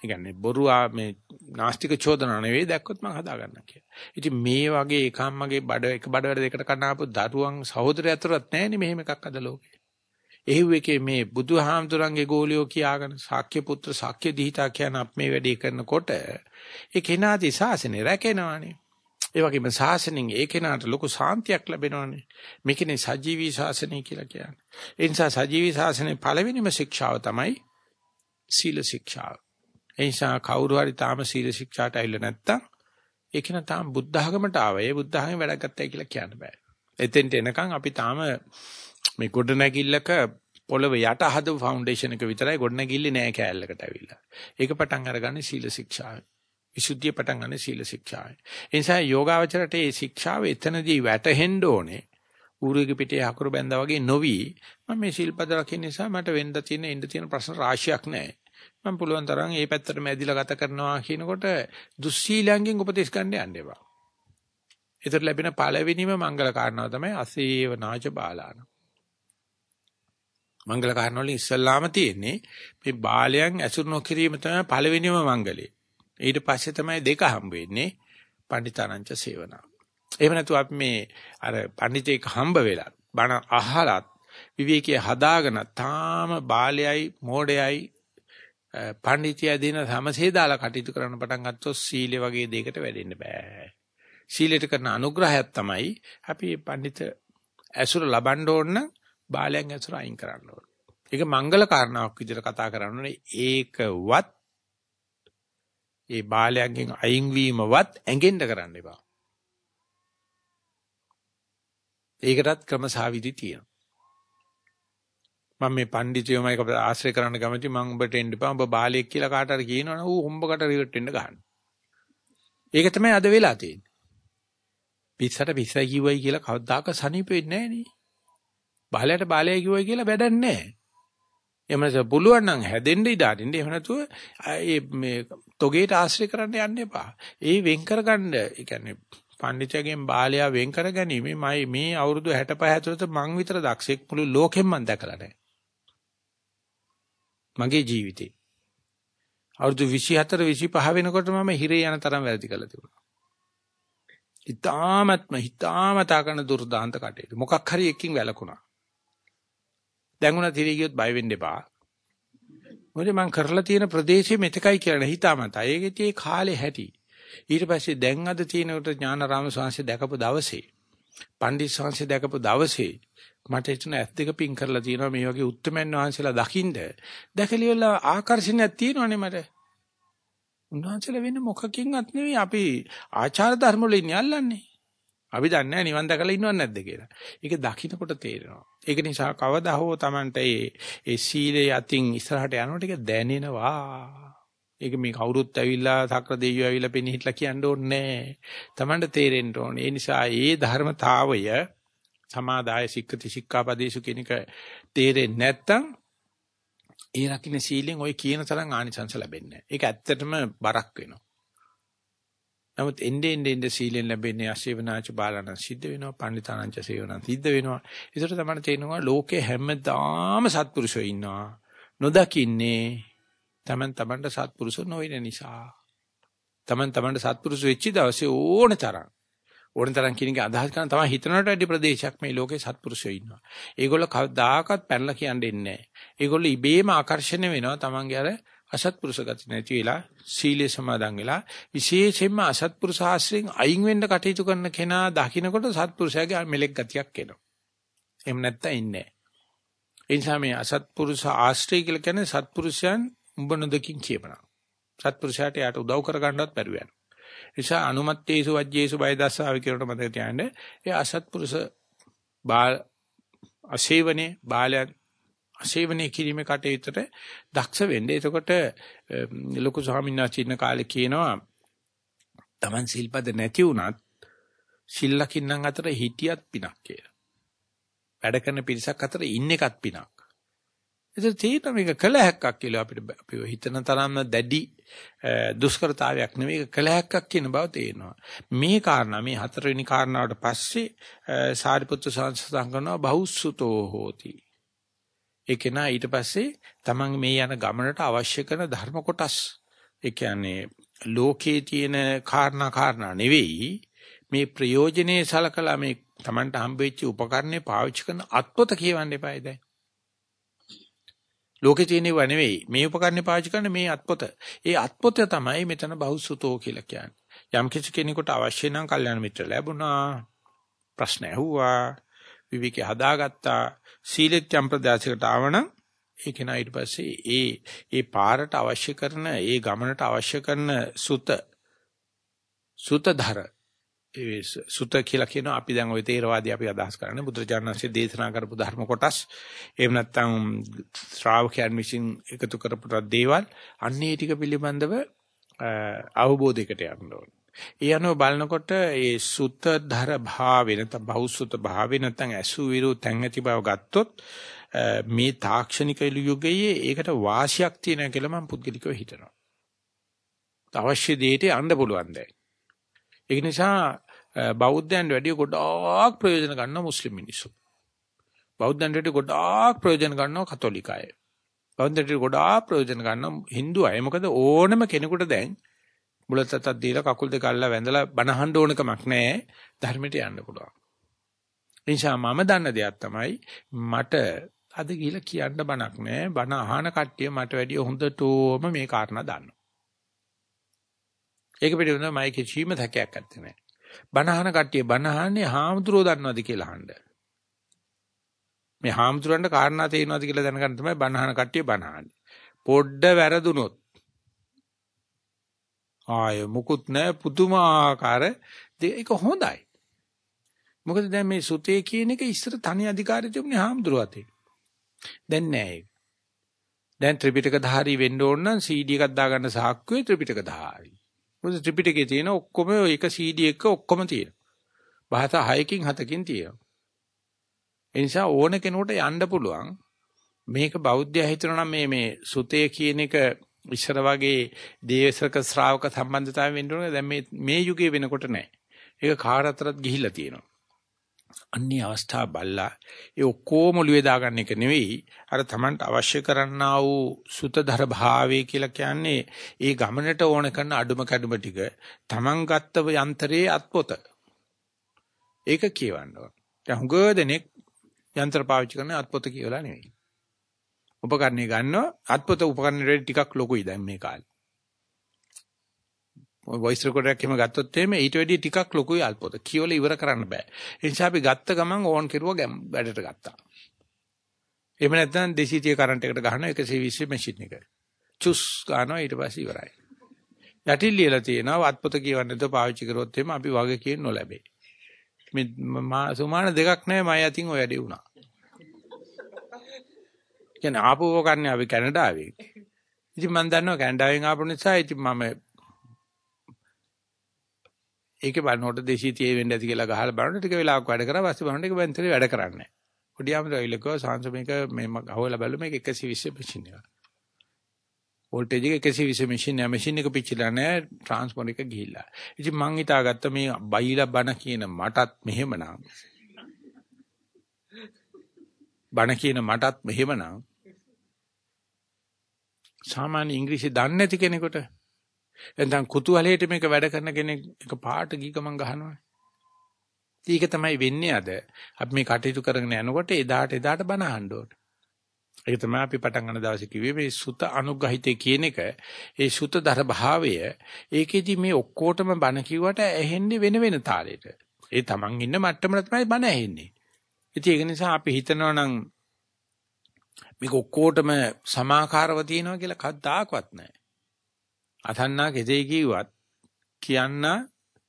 ඒ කියන්නේ බොරු මේ නාස්තික චෝදනා නෙවෙයි දැක්කොත් මම හදා ගන්නවා කියලා. ඉතින් මේ වගේ එකම්මගේ බඩ එක බඩවැඩ දෙකට කන්න ආපු දරුවන් සහෝදරය අතරත් නැහැනේ මෙහෙම එකක් අද ලෝකේ. එහුව එකේ මේ බුදුහාමුදුරන්ගේ ගෝලියෝ කියාගෙන ශාක්‍ය පුත්‍ර ශාක්‍ය දීහිතා කියන අප මේ වැඩේ කරනකොට ඒ කෙනාදී ශාසනය රැකෙනවානේ. ඒ වගේම ශාසනයෙන් ඒ කෙනාට ලොකු සාන්තියක් ලැබෙනවානේ. මේකනේ සජීවී ශාසනය කියලා කියන්නේ. ඒ නිසා සජීවී ශාසනයේ පළවෙනිම ශික්ෂාව තමයි සීල ශික්ෂාව. ඒ නිසා කවුරු හරි තාම සීල ශික්ෂාට ඇවිල්ලා නැත්තම් ඒක න තාම බුද්ධ ආගමට ආවේ. ඒ බුද්ධ ආගමෙන් වැඩක් ගත්තයි කියලා කියන්න බෑ. එතෙන්ට එනකන් අපි තාම මේ ගොඩනැගිල්ලක පොළව යට හදපු ෆවුන්ඩේෂන් එක විතරයි ගොඩනැගිල්ලේ නෑ කෑල්ලකට ඇවිල්ලා. ඒක පටන් අරගන්නේ සීල ශික්ෂාවෙන්. විසුද්ධිය පටන් ගන්න සීල ශික්ෂාවෙන්. ඒ නිසා යෝගාවචරයට මේ ශික්ෂාව එතනදී වැටහෙන්න ඕනේ. ඌරුගේ පිටේ හකුරු බැඳා වගේ නොවි මම මේ ශිල්පද රකින්න නිසා මට වෙන්න තියෙන ඉන්න තියෙන ප්‍රශ්න රාශියක් නැහැ. මම පුළුවන් තරම් මේ පැත්තටම ඇදිලා ගත කරනවා කියනකොට දුස්සීලයන්ගෙන් උපදෙස් ගන්න යන්න එපා. ඒතර ලැබෙන පළවෙනිම මංගල කාරණාව තමයි අසේව නාච බාලාන. මංගල කාරණා වලින් ඉස්සල්ලාම තියෙන්නේ මේ බාලයන් ඇසුරු නොකිරීම තමයි පළවෙනිම මංගලේ. ඊට පස්සේ තමයි දෙක හම්බ වෙන්නේ පණ්ඩිතානංච සේවනා. එහෙම නැතු අපි මේ අර පණ්ඩිතෙක් හම්බ වෙලා බණ අහලත් විවේකයේ හදාගෙන තාම බාලයයි මෝඩයයි පණ්ඩිතය දින සමසේ දාලා කටයුතු කරන්න පටන් ගත්තොත් සීලය වගේ දෙයකට වැඩෙන්න බෑ. සීලයට කරන අනුග්‍රහයක් තමයි අපි පණ්ඩිත ඇසුර ලබන්න ඕන නම් බාලයන් ඇසුර අයින් කරන්න ඕන. ඒක මංගල කාරණාවක් විදිහට කතා කරන්න ඕනේ. ඒකවත් ඒ බාලයන්ගෙන් අයින් වීමවත් ඇඟෙන්න කරන්න එපා. ඒකටත් ක්‍රමසාවිදි තියෙනවා. මම මේ පඬිතුයෝම එක ආශ්‍රය කරන්න කැමති මම ඔබට එන්න එපා. ඔබ බාලයෙක් කියලා කාට හරි කියනවනේ ඌ හොම්බකට රිවර්ට් වෙන්න ගන්න. ඒක තමයි අද වෙලා තියෙන්නේ. පිස්සට පිස්සයි කිව්වයි කියලා කවදාක සනීප වෙන්නේ නැහැ නේ. බාලයට බාලයයි කිව්වයි කියලා වැඩක් නැහැ. එමණස පුළුවන් නම් හැදෙන්න ඉඩ අරින්න එහෙම නැතුව ඒ මේ තොගේට ආශ්‍රය කරන්න යන්න එපා. ඒ වෙන් කරගන්න ඒ කියන්නේ පඬිතුගෙන් බාලයා වෙන් කර ගැනීම මයි මේ අවුරුදු 65 ඇතුළත මං විතර දක්ෂෙක් මුළු ලෝකෙම මං දැකලා නැහැ. මගේ ජීවිතේ. අවුරුදු 24 25 වෙනකොට මම හිරේ යන තරම් වැරදි කළා තිබුණා. හිතාමත්ම හිතාමතා කරන දුර්දාන්ත කටයුතු. මොකක් හරි එකකින් වැළකුණා. දැන් උනා තිරේ ගියොත් බය වෙන්න එපා. මොකද මම කරලා තියෙන ප්‍රදේශෙ මෙතකයි කියලා හිතාමතා. ඒකෙත් ඒ කාලේ හැටි. ඊට පස්සේ දැන් අද තියෙනකොට ඥානාරාම ස්වාමීන් දැකපු දවසේ පණ්ඩිත් ස්වාමීන් දැකපු දවසේ මට එතන ඇස් දෙක පින් කරලා තියෙනවා මේ වගේ උත්තරමන් වහන්සේලා දකින්ද දැකලිවල ආකර්ෂණයක් තියෙනවනේ මට උන්වහන්සේලා වෙන්නේ මොකකින්වත් නෙවෙයි අපි ආචාර ධර්ම වලින් යල්ලන්නේ අපි දන්නේ නැහැ නිවන් දැකලා ඉන්නවද නැද්ද කියලා. ඒක දකින්නකොට තේරෙනවා. ඒක නිසා කවදා හෝ Tamanට ඒ ඒ සීලේ යතින් ඉස්සරහට යනකොට ඒක දැනෙනවා. ඒක මේ කවුරුත් ඇවිල්ලා සක්‍ර දෙවියෝ ඇවිල්ලා පෙනී හිටලා කියන්න ඕනේ නැහැ. Tamanට තේරෙන්න ඕනේ. ඒ නිසා ඒ ධර්මතාවය සමාදාය සික්කති සික්ඛාපදේශු කියන එක තේරෙන්නේ නැත්තම් ඒ රකින්න සීලෙන් ওই කියන තරම් ආනිසංස ලැබෙන්නේ නැහැ. ඒක ඇත්තටම බරක් වෙනවා. නමුත් එnde ende ende සීලෙන් ලැබෙන්නේ අසේවනාච බාලන සිද්ධ වෙනවා පණ්ඩිතානංච සේවනං සිද්ධ වෙනවා ඒකට තමයි තේරෙනවා ලෝකේ හැමදාම සත්පුරුෂයෝ ඉන්නවා නොදකින්නේ තමන් තමන්ට සත්පුරුෂ නොවන නිසා තමන් තමන්ට සත්පුරුෂ වෙච්ච දවසේ ඕන තරම් ඕන තරම් කියන එක අදහස් කරන තමයි හිතනට වැඩි ප්‍රදේශයක් මේ ලෝකේ සත්පුරුෂයෝ ඉන්නවා ඒගොල්ලෝ කවදාකවත් පැනලා කියන්නේ නැහැ ඒගොල්ලෝ ඉබේම ආකර්ෂණය වෙනවා තමන්ගේ අර අසත්පුරුෂ ගති නැති වෙලා සීලේ සමාදන් වෙලා විශේෂයෙන්ම අසත්පුරුෂ ආශ්‍රයෙන් අයින් වෙන්න කටයුතු කරන කෙනා දකින්නකොට සත්පුරුෂයාගේ මෙලෙක් ගතියක් එනවා. එහෙම නැත්තම් ඉන්නේ නැහැ. ඒ නිසා මේ අසත්පුරුෂ ආශ්‍රය කියලා කියන්නේ සත්පුරුෂයන් උඹ නොදකින් කියපනවා. සත්පුරුෂයාට යාට උදව් කරගන්නවත් බැරුව යනවා. නිසා අනුමත්තේසු වජ්ජේසු බය දස්සාව කියනකොට මතක තියාගන්න. ඒ අසත්පුරුෂ බාල අසේවනේ බාලයන් සේවනයේ කිරීමේ කටයුත්තට දක්ෂ වෙන්න. එතකොට ලොකු ස්වාමීන් වහන්සේ ඉන්න කාලේ කියනවා Taman සිල්පද නැති වුණත් සිල් ලකින්නම් අතර හිටියත් පිනක් කියලා. වැඩ කරන පිරිසක් අතර ඉන්න එකත් පිනක්. ඒක තේරෙන මේක කළ හැක්කක් කියලා අපිට අපි හිතන තරම්ම දැඩි දුෂ්කරතාවයක් නෙවෙයි ඒක කළ හැක්කක් කියන බව තේරෙනවා. මේ කාරණා මේ හතරවෙනි කාරණාවට පස්සේ සාරිපුත්‍ර සංසසං කරනවා බහුසුතෝ හෝති. ඒක නා ඊට පස්සේ තමන් මේ යන ගමනට අවශ්‍ය කරන ධර්ම කොටස් ඒ කියන්නේ ලෝකේ තියෙන කාරණා කාරණා නෙවෙයි මේ ප්‍රයෝජනේ සලකලා මේ Tamanට හම්බෙච්ච උපකරණේ පාවිච්චි කරන අත්පොත කියවන්න එපායි දැන්. ලෝකේ තියෙනව නෙවෙයි මේ උපකරණේ පාවිච්චි කරන මේ අත්පොත. ඒ අත්පොත තමයි මෙතන බහුසුතෝ කියලා කියන්නේ. යම් කිසි කෙනෙකුට අවශ්‍ය නම් කල්යාණ මිත්‍ර ලැබුණා. ප්‍රශ්න ඇහුවා. විවිකේ හදාගත්තා. සීලෙත් යම් ප්‍රදාසයකට ආවනම් ඒක නා ඊට පස්සේ ඒ ඒ පාරට අවශ්‍ය කරන ඒ ගමනට අවශ්‍ය කරන සුත සුතධර ඒ සුත කියලා කියනවා අපි දැන් ওই තේරවාදී අපි අදහස් කරන්නේ බුදුරජාණන්සේ දේශනා කරපු ධර්ම කොටස් එහෙම නැත්නම් ශ්‍රාවකයන් විසින් එකතු කරපු දේවල් අන්නේ ටික පිළිබඳව අවබෝධයකට යන්න ඕනේ. ඒ අනුව බලනකොට ඒ සුතධර භාවේ නැත්නම් බහුසුත භාවේ නැත්නම් අසු විරු තැන් ඇති බව ගත්තොත් මේ තාක්ෂණික යුගයේ ඒකට වාසියක් තියෙනවා කියලා මම පුද්ගලිකව හිතනවා. අවශ්‍ය දෙයට යන්න පුළුවන් දැන්. ඒක නිසා බෞද්ධයන්ට වැඩිය ගොඩාක් ප්‍රයෝජන ගන්නවා මුස්ලිම් මිනිස්සු. බෞද්ධයන්ට වැඩිය ගොඩාක් ප්‍රයෝජන ගන්නවා කතෝලික අය. බෞද්ධයන්ට ගොඩාක් ප්‍රයෝජන ගන්නවා Hindu අය. මොකද ඕනම කෙනෙකුට දැන් මුලතතක් දීලා කකුල් දෙක අල්ලලා වැඳලා බනහන්න ඕනකමක් නැහැ. ධර්මයට යන්න පුළුවන්. නිසා මම දන්න දෙයක් තමයි මට අද ගිහිල්ලා කියන්න බණක් නැහැ. බණ අහන කට්ටිය මට වැඩිය හොඳටම මේ කාරණා දන්නවා. ඒක පිළිබඳව මම කිසිම තැකයක් නැත්තේ නෑ. බණ අහන කට්ටිය බණ අහන්නේ හාමුදුරුවෝ දන්නවද කියලා අහන්න. මේ හාමුදුරන්ට කාරණා තේරෙනවද කියලා දැනගන්න තමයි බණ අහන කට්ටිය බණ අහන්නේ. පොඩ්ඩ වැරදුනොත් ආය මුකුත් නැහැ පුදුමාකාර ඒක හොඳයි. මොකද දැන් මේ සුතේ කියන එක ඉස්සර තනි අධිකාරිය තිබුණේ හාමුදුරුවෝ අතේ. දැන් නෑ ඒක. දැන් ත්‍රිපිටක ධාරී වෙන්න ඕන නම් CD එකක් දාගන්න සාක්කුවේ ත්‍රිපිටක ධාරී. මොකද ත්‍රිපිටකේ තියෙන ඔක්කොම එක CD එක ඔක්කොම තියෙනවා. භාෂා 6කින් 7කින් තියෙනවා. ඒ නිසා ඕන කෙනෙකුට යන්න පුළුවන්. මේක බෞද්ධය හිතනවා මේ මේ සුතේ කියන එක ඉස්සර වගේ දේශක ශ්‍රාවක සම්බන්ධතාවය වෙන්න ඕනේ. දැන් මේ මේ යුගයේ වෙනකොට නෑ. ඒක කාට අතරත් ගිහිල්ලා තියෙනවා. අන්නේ අවස්ථා බල්ලා ඒ ඔක්කොම ඔළුවේ දාගන්න එක නෙවෙයි අර Tamanට අවශ්‍ය කරන්නා වූ සුතධර භාවය කියලා කියන්නේ ඒ ගමනට ඕන කරන අඩුම කැඩුම ටික Taman ගත්ත යන්ත්‍රයේ අත්පොත ඒක කියවන්න ඕන. දැන් හුඟ දෙනෙක් යන්ත්‍ර පාවිච්චි කරන අත්පොත කියවලා නෙවෙයි. උපකරණේ ගන්නවා අත්පොත උපකරණේ ටිකක් ලොකුයි දැන් මේ කාලේ. වොයිස් රෙකෝඩරයක් එහෙම ගත්තොත් එහෙම ඊට වැඩිය ටිකක් ලොකුයි අල්පොත. කියවල ඉවර කරන්න බෑ. ඒ නිසා අපි ගත්ත ගමන් ඕන් කෙරුවා වැඩට ගත්තා. එහෙම නැත්නම් 230 කරන්ට් එකට ගහනවා 120 මැෂින් එක. චුස් ගන්නවා ඊට පස්සේ ඉවරයි. යටිල් ලියලා තියෙනවා අත්පොත කියවන්න නැතුව පාවිච්චි කරොත් එහෙම අපි වගේ කියන නොලැබේ. මේ සුමාන දෙකක් නැහැ මම අතින් ඔය වැඩේ වුණා. කියන්නේ ආපු උපකරණේ අපි කැනඩාවේ. ඉතින් මම දන්නවා කැනඩාවෙන් ආපු නිසා ඉතින් මම ඒකේ බලනකොට 230 වෙන්න ඇති කියලා ගහලා බලනකොට ටික වෙලාවක් වැඩ කරා පස්සේ බලනකොට ඒක බෙන්තරේ වැඩ කරන්නේ නැහැ. පොඩියම දවිලකෝ සාංශ මේක මේ අහවලා බැලුව මේක 120 මැෂින් එක. වෝල්ටේජ් එක 120 මැෂින් එක මැෂින් එක පිච්චිලා නැහැ ට්‍රාන්ස්ෆෝමර් එක ගිහිල්ලා. ඉතින් මං හිතාගත්ත මේ බයිලා බණ කියන මටත් මෙහෙමනම් බණ කියන මටත් මෙහෙමනම් සාමාන්‍ය ඉංග්‍රීසි දන්නේ නැති කෙනෙකුට එතන කුතුහලයට මේක වැඩ කරන කෙනෙක් එක පාට ගී ගමන් ගහනවනේ. ඒක තමයි වෙන්නේ අද. අපි මේ කටයුතු කරගෙන යනකොට එදාට එදාට බණ අහන්න ඕනේ. ඒක තමයි අපි පටන් ගන්න දවසේ කිව්වේ මේ සුත අනුග්‍රහිතේ කියන එක. ඒ සුත දර භාවය ඒකෙදි මේ ඔක්කොටම බණ කිව්වට ඇහෙන්නේ වෙන වෙන තාලෙට. ඒ තමන් ඉන්න මට්ටමල තමයි බණ ඇහෙන්නේ. ඉතින් ඒක නිසා අපි හිතනවා නම් මේක ඔක්කොටම සමාකාරව තියෙනවා කියලා කද්දාකවත් නැහැ. අතන්නා කෙසේ කිව්වත් කියන්න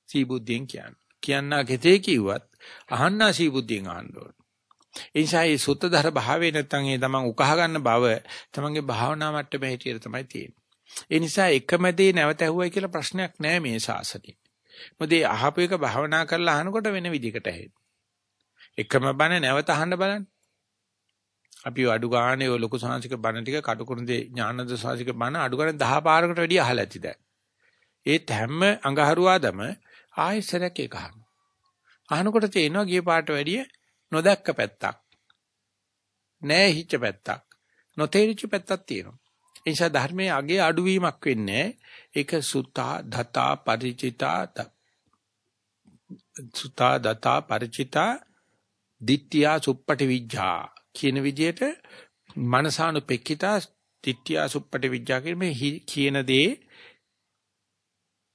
සීබුද්ධියෙන් කියන්න. කියන්නා කෙසේ කිව්වත් අහන්නා සීබුද්ධියෙන් අහන්න ඕන. ඒ නිසා මේ සුත්තධර භාවය නැත්තම් ඒ තමන් උකහා ගන්න බව තමන්ගේ භාවනා මට්ටමේ හිටියට තමයි තියෙන්නේ. ඒ නිසා එකම දේ නැවත ඇහුවයි කියලා ප්‍රශ්නයක් නෑ මේ ශාසනයේ. මොකද ඒ අහපු එක භාවනා කරලා අහනකොට වෙන විදිහකට ඇහෙන්නේ. එකම බණ නැවත අහන්න බලන්න. අපි අඩු ගානේ ඔය ලොකු සාංශික බණ ටික කටුකුරුන්දේ ඥානද සාංශික බණ අඩු ගානේ 10 පාරකට වැඩිය අහලා ඇති දැන්. ඒත් හැම අඟහරුවාදම ආයෙත් සරක් එක අහන. අහනකොට තේනවා ගිය පාට වැඩිය නොදැක්ක පැත්තක්. නෑ හිච්ච පැත්තක්. නොතේරිච්ච පැත්තක් තියෙනවා. ඒ නිසා ධර්මයේ අගේ අඩුවීමක් වෙන්නේ ඒක සුතා දතා ಪರಿචිතා සුතා දතා ಪರಿචිතා දිට්ඨියා සුප්පටි විඥා කියන විදිහට මනසානුපෙක්කිතා ditthiya suppati vijja කියන මේ කියන දේ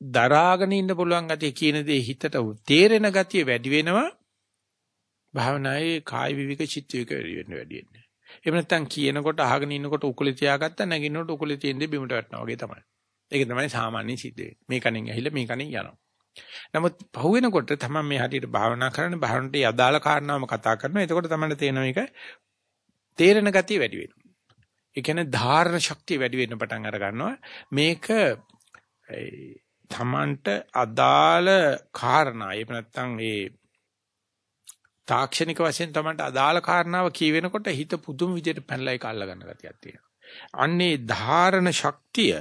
දරාගෙන ඉන්න පුළුවන් ගතිය කියන දේ හිතට තේරෙන ගතිය වැඩි වෙනවා භාවනායේ කාය විවික චිත්ත විවික වැඩි වෙන්න වැඩි වෙන්නේ. එහෙම නැත්නම් කියනකොට අහගෙන ඉන්නකොට උකුලේ තියාගත්තා නැගිනකොට උකුලේ තියෙන්නේ බිමට වැටෙනවා වගේ තමයි. ඒක තමයි සාමාන්‍ය සිද්ධ වෙන්නේ. මේ කණෙන් ඇහිලා මේ කණෙන් යනවා. නමුත් පහු වෙනකොට තමයි මේ හරියට භාවනා කරන්නේ භාවනට යදාල කාරණාවම කතා කරනවා. එතකොට තමයි තේරෙන එක තේරෙන ගතිය වැඩි වෙනවා. ඒ කියන්නේ ධාරණ ශක්තිය වැඩි වෙන්න පටන් අර ගන්නවා. මේක තමන්ට අදාළ කාරණා. එහෙම නැත්නම් ඒ තාක්ෂණික වශයෙන් තමන්ට අදාළ කාරණාව කියවෙනකොට හිත පුදුම විදිහට පැනලා ඒක අල්ල ගන්න ගතියක් තියෙනවා. අන්නේ ධාරණ ශක්තිය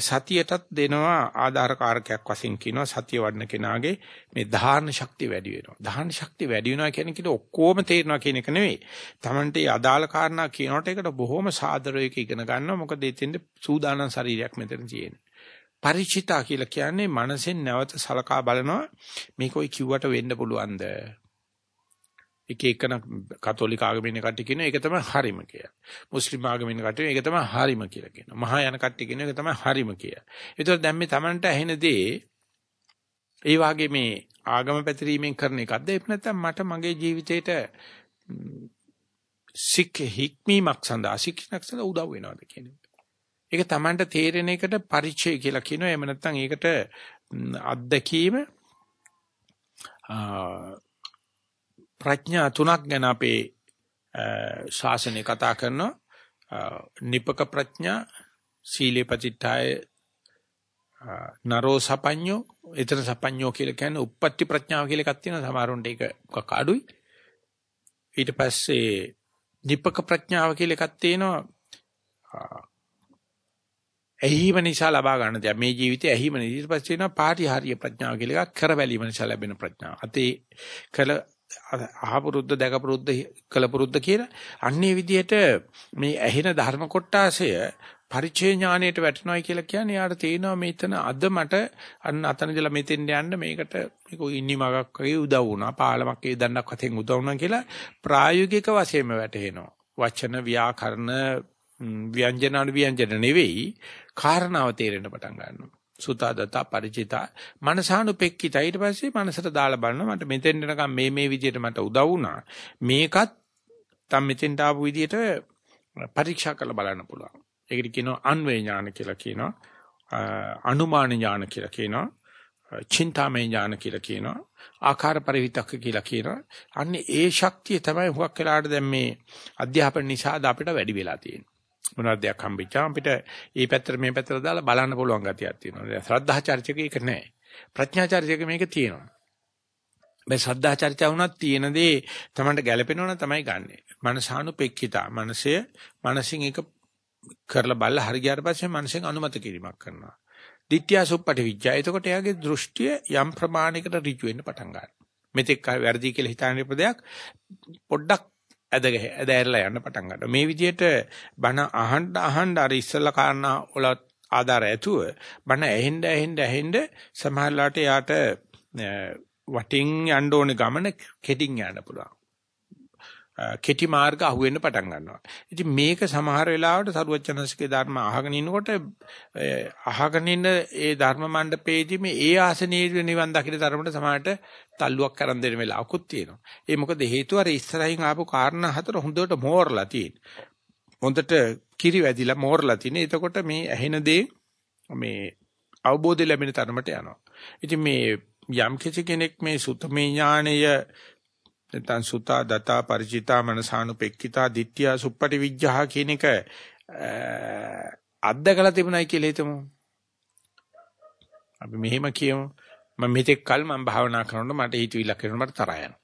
සතියටත් දෙනවා ආධාර කාරකයක් වශයෙන් කියනවා සතිය වඩන කෙනාගේ මේ ධාරණ ශක්තිය වැඩි වෙනවා. ධාරණ ශක්තිය වැඩි වෙනවා කියන්නේ කිලෝ ඔක්කොම තේරෙනවා කියන එක නෙවෙයි. තමන්ට අදාළ කාරණා කියනකොට ඒකට බොහොම සාදරව ඉගෙන ගන්නවා. මොකද එතෙන්ද සූදානම් ශරීරයක් මෙතන තියෙන්නේ. ಪರಿචිතා කියලා කියන්නේ මනසෙන් නැවත සලකා බලනවා මේක ඔයි කිව්වට වෙන්න පුළුවන්ද එක එකන කතෝලික ආගමින් කට්ටිය කියන එක තමයි හරිම කියලා. මුස්ලිම් ආගමින් කට්ටිය ඒක තමයි හරිම කියලා කියනවා. මහා යන කට්ටිය කියන එක තමයි හරිම කියලා. ඒතකොට දැන් මේ Tamanට ඇහෙන දේ ඒ වාගේ මේ ආගම පැතිරීමෙන් කරන එකක්ද එහෙම නැත්නම් මට මගේ ජීවිතේට සික් හික්මීමක් සඳහා සික්නක් සඳහා උදව් වෙනවද කියන එක. ඒක Tamanට තේරෙන එකට පරිචය කියලා කියනවා. එහෙම නැත්නම් ඒකට අත්දැකීම ප්‍රඥා තුනක් ගැන අපේ ශාසනය කතා කරනවා. නිපක ප්‍රඥා සීලේ පතිට්ඨාය නරෝ සපඤ්ඤෝ ඊතර සපඤ්ඤෝ කියලා කියන්නේ uppatti ප්‍රඥාව කියලා එකක් තියෙනවා. සමහරුන්ට ඒක මොකක් අඩුයි. ඊට පස්සේ නිපක ප්‍රඥාව කියලා එකක් තියෙනවා. ඇහිම නිසා ලබා ගන්න දෙයක්. මේ ජීවිතේ ඇහිම නිසා. ඊට පස්සේ තියෙනවා පාටිහාරීය ප්‍රඥාව කියලා එකක් කරවැලීම නිසා ලැබෙන ප්‍රඥාව. අතේ කළ අහපුරුද්ද දැකපුරුද්ද කලපුරුද්ද කියලා අන්නේ විදිහට මේ ඇහෙන ධර්ම කොටාසය පරිචේ ඥාණයට වැටෙනවයි කියලා කියන්නේ යාට තේනවා මෙතන අද මට අන්න අතන ඉඳලා මෙතෙන් යන්න මේකට මේක ඉන්නි මගක් වගේ උදව් වුණා. පාලමක් ඒ දණ්ඩක් වශයෙන් උදව් වුණා කියලා ප්‍රායෝගික වශයෙන්ම වැටහෙනවා. වචන ව්‍යාකරණ ව්‍යංජන අනු ව්‍යංජන නෙවෙයි. කාරණාව තේරෙන්න පටන් ගන්නවා. සුතාදතා ಪರಿචිතා මනසානුපෙක්කිතා. ඊට පස්සේ මනසට දාලා බලනවා මට මෙතෙන් යනකම් මේ මේ විදිහට මට උදව් වුණා. මේකත් තම මෙතෙන්ට ආපු විදිහට පරීක්ෂා කරලා බලන්න පුළුවන්. ඒකට කියනවා අන්වේ ඥාන කියලා කියනවා අනුමාන ඥාන කියලා කියනවා චින්තාමය ඥාන කියලා කියනවා ආකාර පරිවිතක්ක කියලා කියනවා. අන්නේ ඒ ශක්තිය තමයි හුඟක් වෙලාට දැන් මේ අධ්‍යාපන නිසාද අපිට වැඩි වෙලා තියෙන්නේ. මොනවද දෙයක් හම්බෙච්චාම අපිට මේ පැත්තට මේ පැත්තට දාලා බලන්න පුළුවන් ගතියක් තියෙනවා. දැන් ශ්‍රද්ධා චර්චක ඒක නැහැ. ප්‍රඥා චර්චක මේක තියෙනවා. මේ ශ්‍රද්ධා චර්චා වුණත් තියෙන දේ Tamanට ගැළපෙනවනම් තමයි ගන්නෙ. මනසානුපෙක්ඛිතා. මනසය මනසින් ඒක කරලා බලලා හරි ගියාට පස්සේ මනසෙන් අනුමත කිරීමක් කරනවා. ditthya suppati vijja. එතකොට එයාගේ දෘෂ්ටිය යම් ප්‍රමාණයකට ඍජු වෙන්න පටන් ගන්නවා. මෙතෙක් වැරදි කියලා හිතාන ඉපදයක් පොඩ්ඩක් ඇදගහ ඇද ඇරලා යන්න පටන් ගන්නවා. මේ විදිහට බණ අහන්න අහන්න අර ඉස්සලා කාරණා වල ආධාර ඇතුව බණ ඇහෙන්න ඇහෙන්න ඇහෙන්න සමහරලාට යාට වටින් යන්න ඕනේ ගමන කෙටින් යන්න පුළුවන්. කෙටි මාර්ග අහුවෙන්න පටන් ගන්නවා. ඉතින් මේක සමහර වෙලාවට සරුවචනසිකේ ධර්ම අහගෙන ඉනකොට අහගෙන ඉන්න ඒ ධර්ම මණ්ඩපේදී මේ ඒ ආසනයේ නිවන් දකින්න තරමට සමහරට තල්ලුවක් කරන් දෙන වෙලාවකුත් තියෙනවා. ඒ මොකද හේතුව අර ඉස්සරහින් ආපු කාරණා හතර හොඳට මෝරලා තියෙන. හොඳට කිරි වැදිලා මෝරලා තියෙන. එතකොට මේ ඇහෙන දේ මේ අවබෝධය ලැබෙන තරමට යනවා. ඉතින් මේ යම් කෙනෙක් මේ සුතමේ ඥාණය නැත්නම් සුතා දතා ಪರಿචිතා මනසානුපෙක්කිතා ditthiya suppati vijjaha කියන එක අද්දකලා තිබුණයි කියලා හිතමු. අපි මෙහෙම කියමු. මම මෙතෙක් කල් මම භාවනා කරනකොට මට හිතවිල්ලක් එනවා මට තරහා යනවා.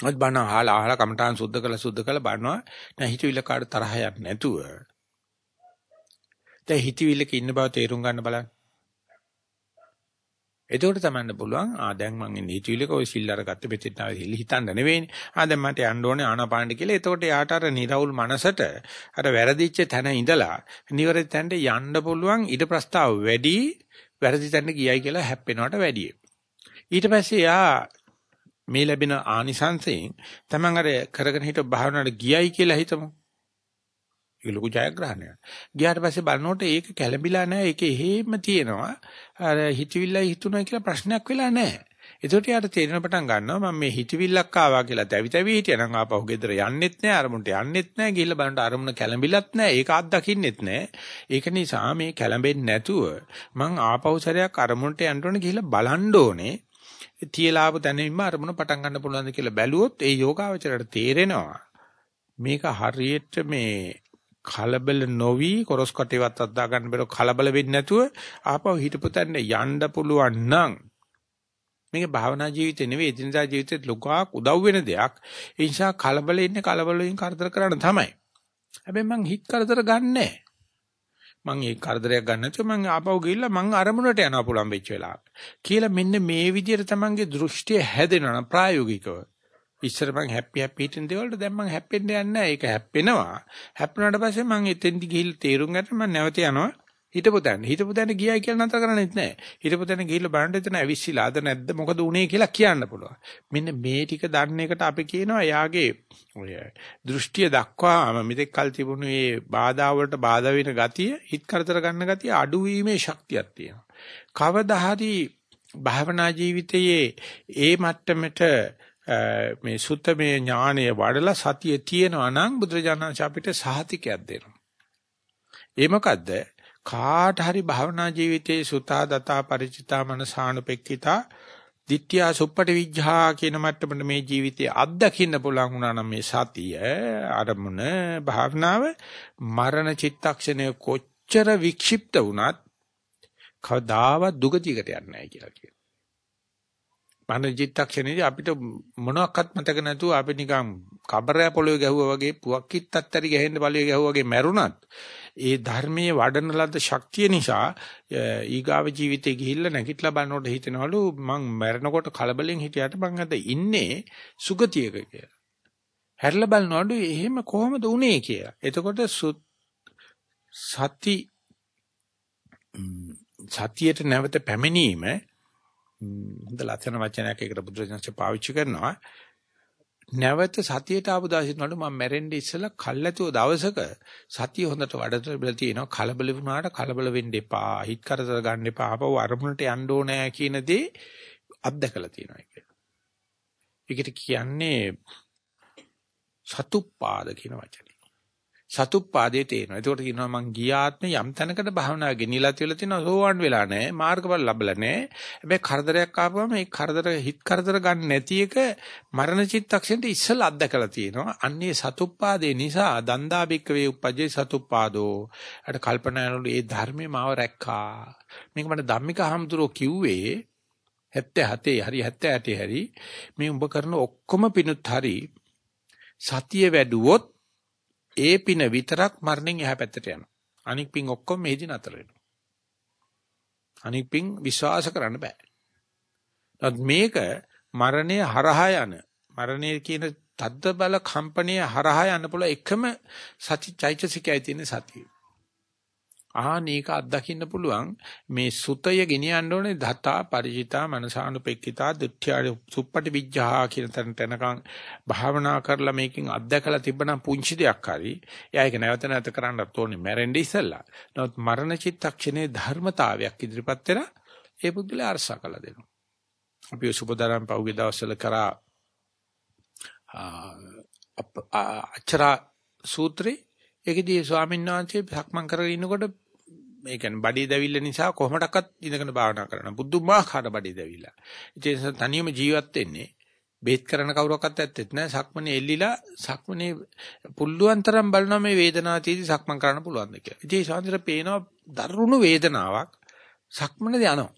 මොකද බණ අහලා අහලා කමඨාන් සුද්ධ කළා සුද්ධ කළා බණවා දැන් හිතවිල්ල කාට තරහ යන්නේ නැතුව දැන් හිතවිල්ලක ඉන්න බව තේරුම් ගන්න බලන්න. එතකොට තමන්න පුළුවන් ආ දැන් මං ඉන්නේ හිතවිල්ලක ඔය සිල් අරගත්ත මෙතෙන් ආවේ හිතන්න නෙවෙයිනේ. ආ දැන් මට යන්න ඕනේ ආනාපානට කියලා. එතකොට යාට අර නිරවුල් මනසට අර වැරදිච්ච තැන ඉඳලා නිවැරදි තැනට යන්න පුළුවන් ඊට ප්‍රස්තාව වැඩි වැරදි තැනට ගියයි කියලා හැප්පෙනවට වැඩියි. ඊට පස්සේ යා මේ ලැබෙන ආනිසංසයෙන් තමන් අර කරගෙන හිට භාවනාවට ගියයි කියලා හිතමු. ඒක ලොකු ජයග්‍රහණයක්. ගියාට පස්සේ බලනකොට ඒක කැළඹිලා නැහැ. ඒක එහෙම තියෙනවා. අර හිතවිල්ලයි හිතුණා කියලා ප්‍රශ්නයක් වෙලා නැහැ. ඒකට යාට තේරෙන පටන් ගන්නවා මම මේ හිතවිල්ලක් ආවා කියලා තැවි තැවි හිටියනම් ආපහු ගෙදර යන්නෙත් නැහැ අරමුණට යන්නෙත් නැහැ ගිහිල්ලා බලන්න අරමුණ කැළඹිලත් නැහැ ඒක අත්දකින්නෙත් නැහැ ඒක නිසා මේ කැළඹෙන්නේ නැතුව මං ආපහු සැරයක් අරමුණට යන්න ඕනේ ගිහිල්ලා බලන්න ඕනේ තියලාපු තැනින්ම අරමුණ පටන් ගන්න පුළුවන්ද කියලා බැලුවොත් ඒ යෝගාවචරයට තේරෙනවා මේක හරියට මේ කලබල නොවි කොරස් කටේවත් අද්දා ගන්න බැරුව කලබල වෙන්නේ නැතුව ආපහු හිටපු තැන යන්න පුළුවන් නම් මේක භාවනා ජීවිතේ නෙවෙයි එදිනදා ජීවිතේත් ලොකක් උදව් වෙන දෙයක් ඒ නිසා කලබල ඉන්නේ කලබල වලින් කරදර කරන්න තමයි හැබැයි මං හිත කරදර ගන්නෑ මං ඒ කරදරයක් ගන්න නැතුව මං ආපහු ගිහිල්ලා මං අරමුණට යනවා පුළුවන් වෙච්ච වෙලාවට. කියලා මෙන්න මේ විදිහට තමන්ගේ දෘෂ්ටිය හැදෙනවා ප්‍රායෝගිකව. ඉස්සර මං හැපි හැපි හිටින දේවල්ට දැන් මං හැප්පෙන්න යන්නේ නැහැ. ඒක හැප්පෙනවා. හැප්පුණාට පස්සේ මං එතෙන්දි ගිහිල්ලා තේරුම් ගන්න මං නැවත යනවා. හිටපු තැන. හිටපු තැන ගියයි කියලා නතර කරන්නේත් නැහැ. හිටපු තැන ගිහිල්ලා බලන්න එතන ඇවිස්සීලාද නැද්ද මොකද උනේ කියලා කියන්න පුළුවන්. මෙන්න මේ ටික දන්න එකට අපි කියනවා යාගේ ඔය දෘෂ්ටිය දක්වාම මෙතෙක් කල් තිබුණු මේ බාධා වලට බාධා වෙන ගතිය, හිත කරදර ගන්න ගතිය අඩුවීමේ ශක්තියක් තියෙනවා. කවදා හරි භාවනා ජීවිතයේ ඒ මට්ටමට මේ සුත්තමේ ඥානය වඩලා සතිය තියෙනවා නම් බුදුරජාණන් අපිට සහතිකයක් දෙනවා. ඒ මොකද්ද? කාට හරි භවනා ජීවිතයේ සුතා දතා ಪರಿචිතා මනසානුපෙක්කිතා ditthiya suppati vijja කියන මට්ටමට මේ ජීවිතයේ අත්දකින්න පුළුවන් වුණා නම් මේ සතිය අරමුණ භාවනාව මරණ චිත්තක්ෂණය කොච්චර වික්ෂිප්ත වුණත් කවදාවත් දුගතියකට යන්නේ නැහැ කියලා කියනවා. මරණ චිත්තක්ෂණයේදී අපිට මොනවත් මතක නැතුව අපි නිකන් කබරය පොළවේ ගැහුවා වගේ පුවක් කිත්තත් ඇරි ගහෙන්න පළවේ ගැහුවා වගේ මැරුණත් ඒ ධර්මයේ වඩන ලද ශක්තිය නිසා ඊගාව ජීවිතේ ගිහිල්ලා නැගිටලා බලනකොට හිතෙනවලු මං මැරෙනකොට කලබලෙන් හිටියට මං අද ඉන්නේ සුගතියක කියලා. හැරිලා බලනවලු එහෙම කොහොමද උනේ කියලා. එතකොට සති සතියට නැවත පැමිණීම හොඳ ලස්සන වචනයක් ඒකට බුදුරජාණන් පාවිච්චි කරනවා. නැවත සතියට ආපු දවසේනවලු මම මැරෙන්නේ ඉස්සෙල්ලා කල්ැතුව දවසක සතිය හොඳට වඩතර බල තියෙනවා කලබල වුණාට කලබල වෙන්න එපා හිත කරදර ගන්න එපා ආපහු අරමුණට යන්න ඕනේ කියන දේ අත්දකලා තියෙනවා ඒක. ඒකට කියන්නේ සතුප්පාද කියන වචනේ. සතුප්පාදේ තේනවා. ඒකට කියනවා මං ගියාත්ම යම් තැනකට භාවනාව ගෙනිලා තියලා තියෙනවා සෝවන් වෙලා නැහැ. මාර්ගඵල ලැබලා නැහැ. හැබැයි කරදරයක් ආපුවම ඒ කරදර හිත කරදර ගන්න නැති එක මරණ චිත්තක්ෂණයට ඉස්සෙල්ලා අත්දකලා තියෙනවා. අන්නේ සතුප්පාදේ නිසා දන්දා බික්ක වේ උපජ්ජේ සතුප්පාදෝ. අර කල්පනා කරනකොට ඒ ධර්මයේ මාව රැක්කා. මේක මට ධම්මික හම්දුරෝ කිව්වේ 77 හරි 78 හරි මේ උඹ කරන ඔක්කොම පිණුත් හරි සතිය වැඩුවොත් ඒ පින විතරක් මරණයෙන් එහා පැත්තට යනවා. අනික් පින් ඔක්කොම මෙහිදී නතර වෙනවා. අනික් පින් විශ්වාස කරන්න බෑ. නමුත් මේක මරණය හරහා යන මරණය කියන තද්ද බල කම්පණය හරහා යන්න පුළුවන් එකම සති චෛතසිකයයි තියෙන සතිය. ආනේක අත්දකින්න පුළුවන් මේ සුතය ගෙනියන්න ඕනේ දතා ಪರಿචිතා මනසානුපෙක්කිතා දුත්‍යාරි සුප්පටි විජ්ජහා කියන තැනට එනකන් භාවනා කරලා මේකෙන් අත්දකලා තිබ්බනම් පුංචි දෙයක් හරි එයා ඒක නැවත නැවත කරන්නත් ඕනේ මැරෙන්න ඉස්සෙල්ලා. නමුත් මරණ චිත්තක්ෂණේ ධර්මතාවයක් ඉදිරිපත් වෙලා ඒ බුද්ධිලා අරසා කළ දෙනවා. අපි සුබදරම් පෞගේ දවස්වල කරා අච්චරා සූත්‍රේ ඒකදී ස්වාමීන් වහන්සේ සක්මන් කරගෙන ඉන්නකොට ඒ කියන්නේ බඩේ දැවිල්ල නිසා කොහොමඩක්වත් ඉඳගෙන භාවනා කරන්න බුදුමාහාර බඩේ දැවිල්ල. ඒ නිසා තනියම ජීවත් වෙන්නේ බේත් කරන කවුරක්වත් ඇත්තෙත් නැහැ. සක්මනේ එල්ලිලා සක්මනේ පුල්ලුවන් තරම් බලනවා මේ වේදනාව තියදී සක්මන් කරන්න පුළුවන්ද කියලා. ඉතින් ඒ ශාන්තිර පේනවා දරුණු වේදනාවක් සක්මනේ යනවා.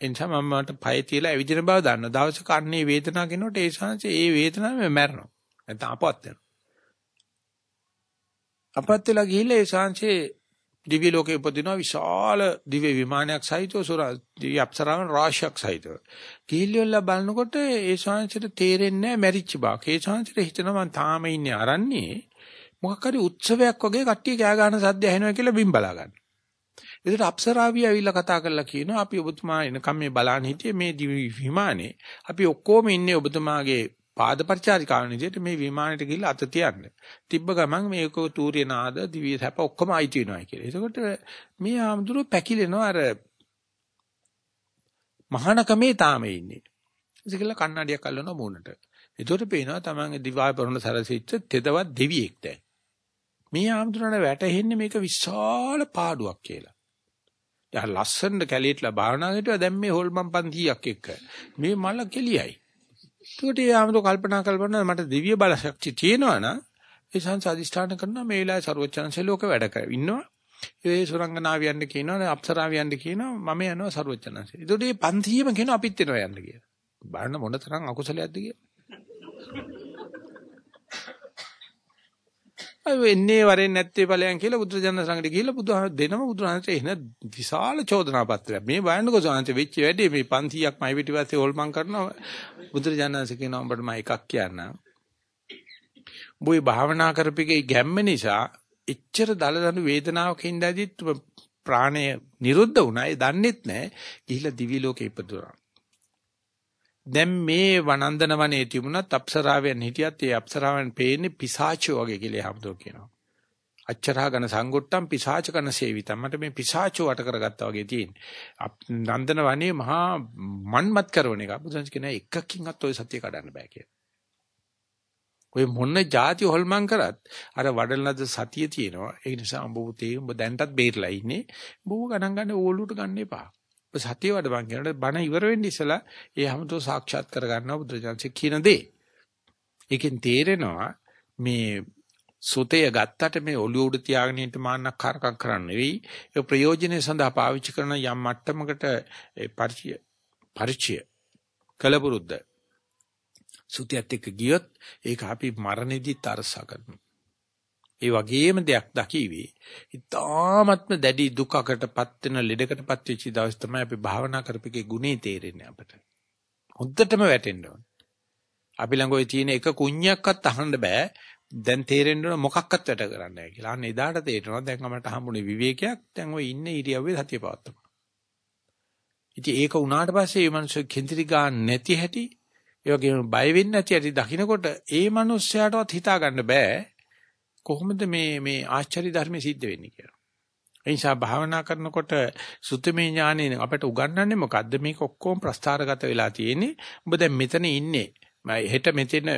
එනිසා මම මට පය තියලා ඇවිදින බව දන්න. දවසක අන්නේ වේදනාව කෙනකොට ඒ ශාංශ ඒ වේදනාවෙම මැරෙනවා. නැත්නම් අපවත් වෙනවා. අපවත් වෙලා ගිහිල්ලා ඒ ශාංශේ දිව්‍ය ලෝකේ උපදිනවා විශාල දිව්‍ය විමානයක් සහිතව සුර දිව්‍ය අප්සරාවන් රාශියක් සහිතව. ගිහිල්ලා බලනකොට ඒ ශාංශයට තේරෙන්නේ නැහැ මැරිච්ච බව. ඒ ශාංශයට හිතනවා මං තාම ඉන්නේ අරන්නේ. මොකක් හරි උත්සවයක් වගේ කට්ටිය කෑ ගන්න සද්ද ඇහෙනවා කියලා බිම් බලා ගන්න. ඒකට අප්සරාවිය ඇවිල්ලා කතා කරලා කියනවා අපි ඔබතුමා එනකම් මේ බලන්න හිටියේ මේ විමානේ. අපි ඔක්කොම ඉන්නේ ඔබතුමාගේ පාද පරිචාරිකාවන් විදිහට මේ විමානෙට ගිහිල්ලා අත තියන්න. තිබ්බ ගමන් මේක තූර්ය නාද දිව්‍ය සැප ඔක්කොම අයිති වෙනවා කියලා. එතකොට මේ ආම්දුර පැකිලෙනවා අර මහානකමේ තාම ඉන්නේ. ඉතින් කන්නඩියක් අල්ලනවා මූණට. එතකොට පේනවා තමන්ගේ දිවාය පරණ සරසිච්ච තෙදවත් දෙවියෙක් දැන්. මේ ආම්දුරණ වැටෙන්නේ මේක විශාල පාඩුවක් කියලා. යා ලස්සනට කැලේටලා භාවනා හිටුවා දැන් මේ හොල්මන් 500ක් එක්ක. මේ මල කෙලියයි. එතකොට ඒ ආමතු කල්පනා කරනවා මට දිව්‍ය බල ශක්තිය තියෙනවා නම් ඒ සංස අධිෂ්ඨාන කරනවා මේ වෙලාවේ ਸਰවචනසේ ලෝක වැඩ කර ඉන්නවා. ඒ සුරංගනාවියන්ට කියනවා අප්සරාවියන්ට කියනවා මම යනවා ਸਰවචනසේ. එතකොට මේ පන්තියම කියනවා අපිත් එනවා යන්න කියලා. බලන්න මොන තරම් අකුසලයක්ද කියලා. අය වෙන්නේ වරෙන් නැත්තේ ඵලයන් කියලා බුදුරජාණන් සංගට ගිහිල්ලා බුදුහාම දෙනම බුදුහාමට එන විශාල චෝදනා පත්‍රයක්. මේ බයන්නකෝ සාන්ත වෙච්ච වැඩේ මේ 500ක් මයි පිටිපස්සේ හොල්මන් කරනවා. බුදුරජාණන්සේ කියනවා උඹට මම එකක් කියන්නම්. උඹේ භාවනා කරපිකේ ගැම්ම නිසා එච්චර දලදනු වේදනාවක ඉඳද්දිත් ප්‍රාණය නිරුද්ධ වුණා. ඒ දන්නෙත් නැහැ. ගිහිල්ලා දිවි ලෝකෙ ඉපදුනා. දැන් මේ වනන්දන වනයේ තිබුණත් අප්සරාවෙන් හිටියත් ඒ අප්සරාවෙන් පේන්නේ පිසාචෝ වගේ කියලා හම්දෝ කියනවා. අච්චරා ඝන සංගොට්ටම් පිසාච ඝන සේවිතම් මට මේ පිසාචෝ අට කරගත්තා වගේ තියෙන්නේ. නන්දන වනයේ මහා මන්මත් කරන එක. බුදුන්ස් කියන එකකින්වත් ඔය සතිය කඩන්න බෑ කියලා. ඔය මොන જાති හොල්මන් කරත් අර වඩලනද සතිය තියෙනවා. ඒ නිසා උඹ උතේ උඹ දැන්ටත් බේරලා ඉන්නේ. බෝ ගණන් ගන්න ඕලුවට ගන්න එපා. සතිය වඩපන් කියනකොට බණ ඉවර වෙන්න ඉස්සලා ඒ හැමතෝ සාක්ෂාත් කරගන්නවා බුදුජානක කියන දේ. ඒකෙන් තේරෙනවා මේ සුතය ගත්තට මේ ඔලිය උඩ තියාගෙන ඉන්න මාන්නක්කාරකම් කරන්න නෙවෙයි. ඒ ප්‍රයෝජනෙ සඳහා පාවිච්චි කරන යම් මට්ටමකට පරිචය පරිචය කලපුරුද්ද සුතියත් එක්ක ගියොත් ඒක අපි මරණෙදිත් අරසා කරනවා ඒ වගේම දෙයක් දකිවි. ඉතාමත්ම දැඩි දුකකටපත් වෙන ලෙඩකටපත් වෙච්ච දවස් තමයි අපි භාවනා කරපිකේ ගුණේ තේරෙන්නේ අපට. හොද්දටම වැටෙන්න ඕන. අපි ළඟ ওই තියෙන එක කුණ්‍යක්වත් අහන්න බෑ. දැන් තේරෙන්න ඕන මොකක්වත් වැඩ කරන්නේ නැහැ කියලා. අන්න එදාට තේරෙනවා දැන් අපට හම්බුනේ විවේකයක්. දැන් ওই ඉන්නේ ඉරියව්වේ සතිය පවත්තම. ඉතින් ඒක උනාට පස්සේ මේ මිනිස්සු කෙන්දිරි ගන්න නැති හැටි, ඒ වගේම බය වෙන්නේ නැති හැටි දකින්නකොට ඒ මිනිස්සයාටවත් හිතා ගන්න බෑ. කොහොමද මේ මේ ආශ්චර්ය ධර්ම සිද්ධ වෙන්නේ කියලා. ඒ නිසා භාවනා කරනකොට සුත්තමේ ඥානෙ අපට උගන්වන්නේ මොකද්ද මේක ඔක්කොම ප්‍රස්ථාරගත වෙලා තියෙන්නේ. ඔබ දැන් මෙතන ඉන්නේ. මම හෙට මෙතන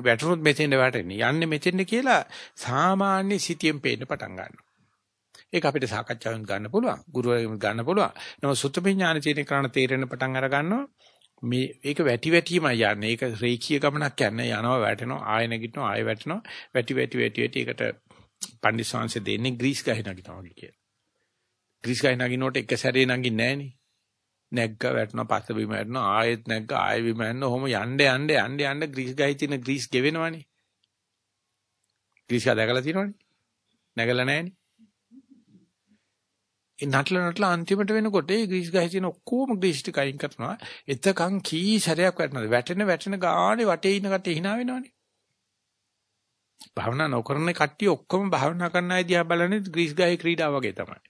වැටුනොත් මෙතෙන්ද වැටෙන්නේ. යන්නේ මෙතෙන්ද කියලා සාමාන්‍ය සිතියෙන් පේන්න පටන් ගන්නවා. ඒක අපිට සාකච්ඡාවෙන් ගන්න පුළුවන්. ගුරුවරයෙකුට ගන්න පුළුවන්. නමුත් සුත්තමේ ඥාන තියෙන කරණ තේරෙන පටන් අර ගන්නවා. මේ ඒක වැටි වැටිමයි යන්නේ. ඒක රේඛීය ගමනක් යන්නේ. යනවා වැටෙනවා ආය නැගිටිනවා ආය වැටෙනවා. වැටි වැටි වැටි වැටි ඒකට පන්දිස්වාංශ දෙන්නේ ග්‍රීස් ගහේ නගිනවා වගේ කියලා. ග්‍රීස් ගහේ නගිනකොට එක සැරේ නගින්නේ නැහනේ. නැග්ග වැටෙනවා පස්ස බිම වැටෙනවා ආයෙත් නැග්ග ආයෙ බිම යනවා. ඔහොම යන්න යන්න යන්න යන්න ග්‍රීස් ගහේ තියෙන ග්‍රීස් ගෙවෙනවනේ. ග්‍රීස් ගහ දැකලා තියෙනවනේ. නැගලා නැහනේ. ඒ නටල නටල අන්තිමට වෙනකොට ඒ ග්‍රීස් ගහේ තියෙන ඔක්කොම ග්‍රීස් ටික අයින් කරනවා. එතකන් කී සැරයක් වැටෙනවද? වැටෙන වැටෙන ගානේ වටේ ඉන්න කට්ටිය hina වෙනවනේ. භාවනා නොකරන කට්ටිය ඔක්කොම භාවනා කරන අය දිහා බලන්නේ ග්‍රීස් ගහේ ක්‍රීඩාව වගේ තමයි.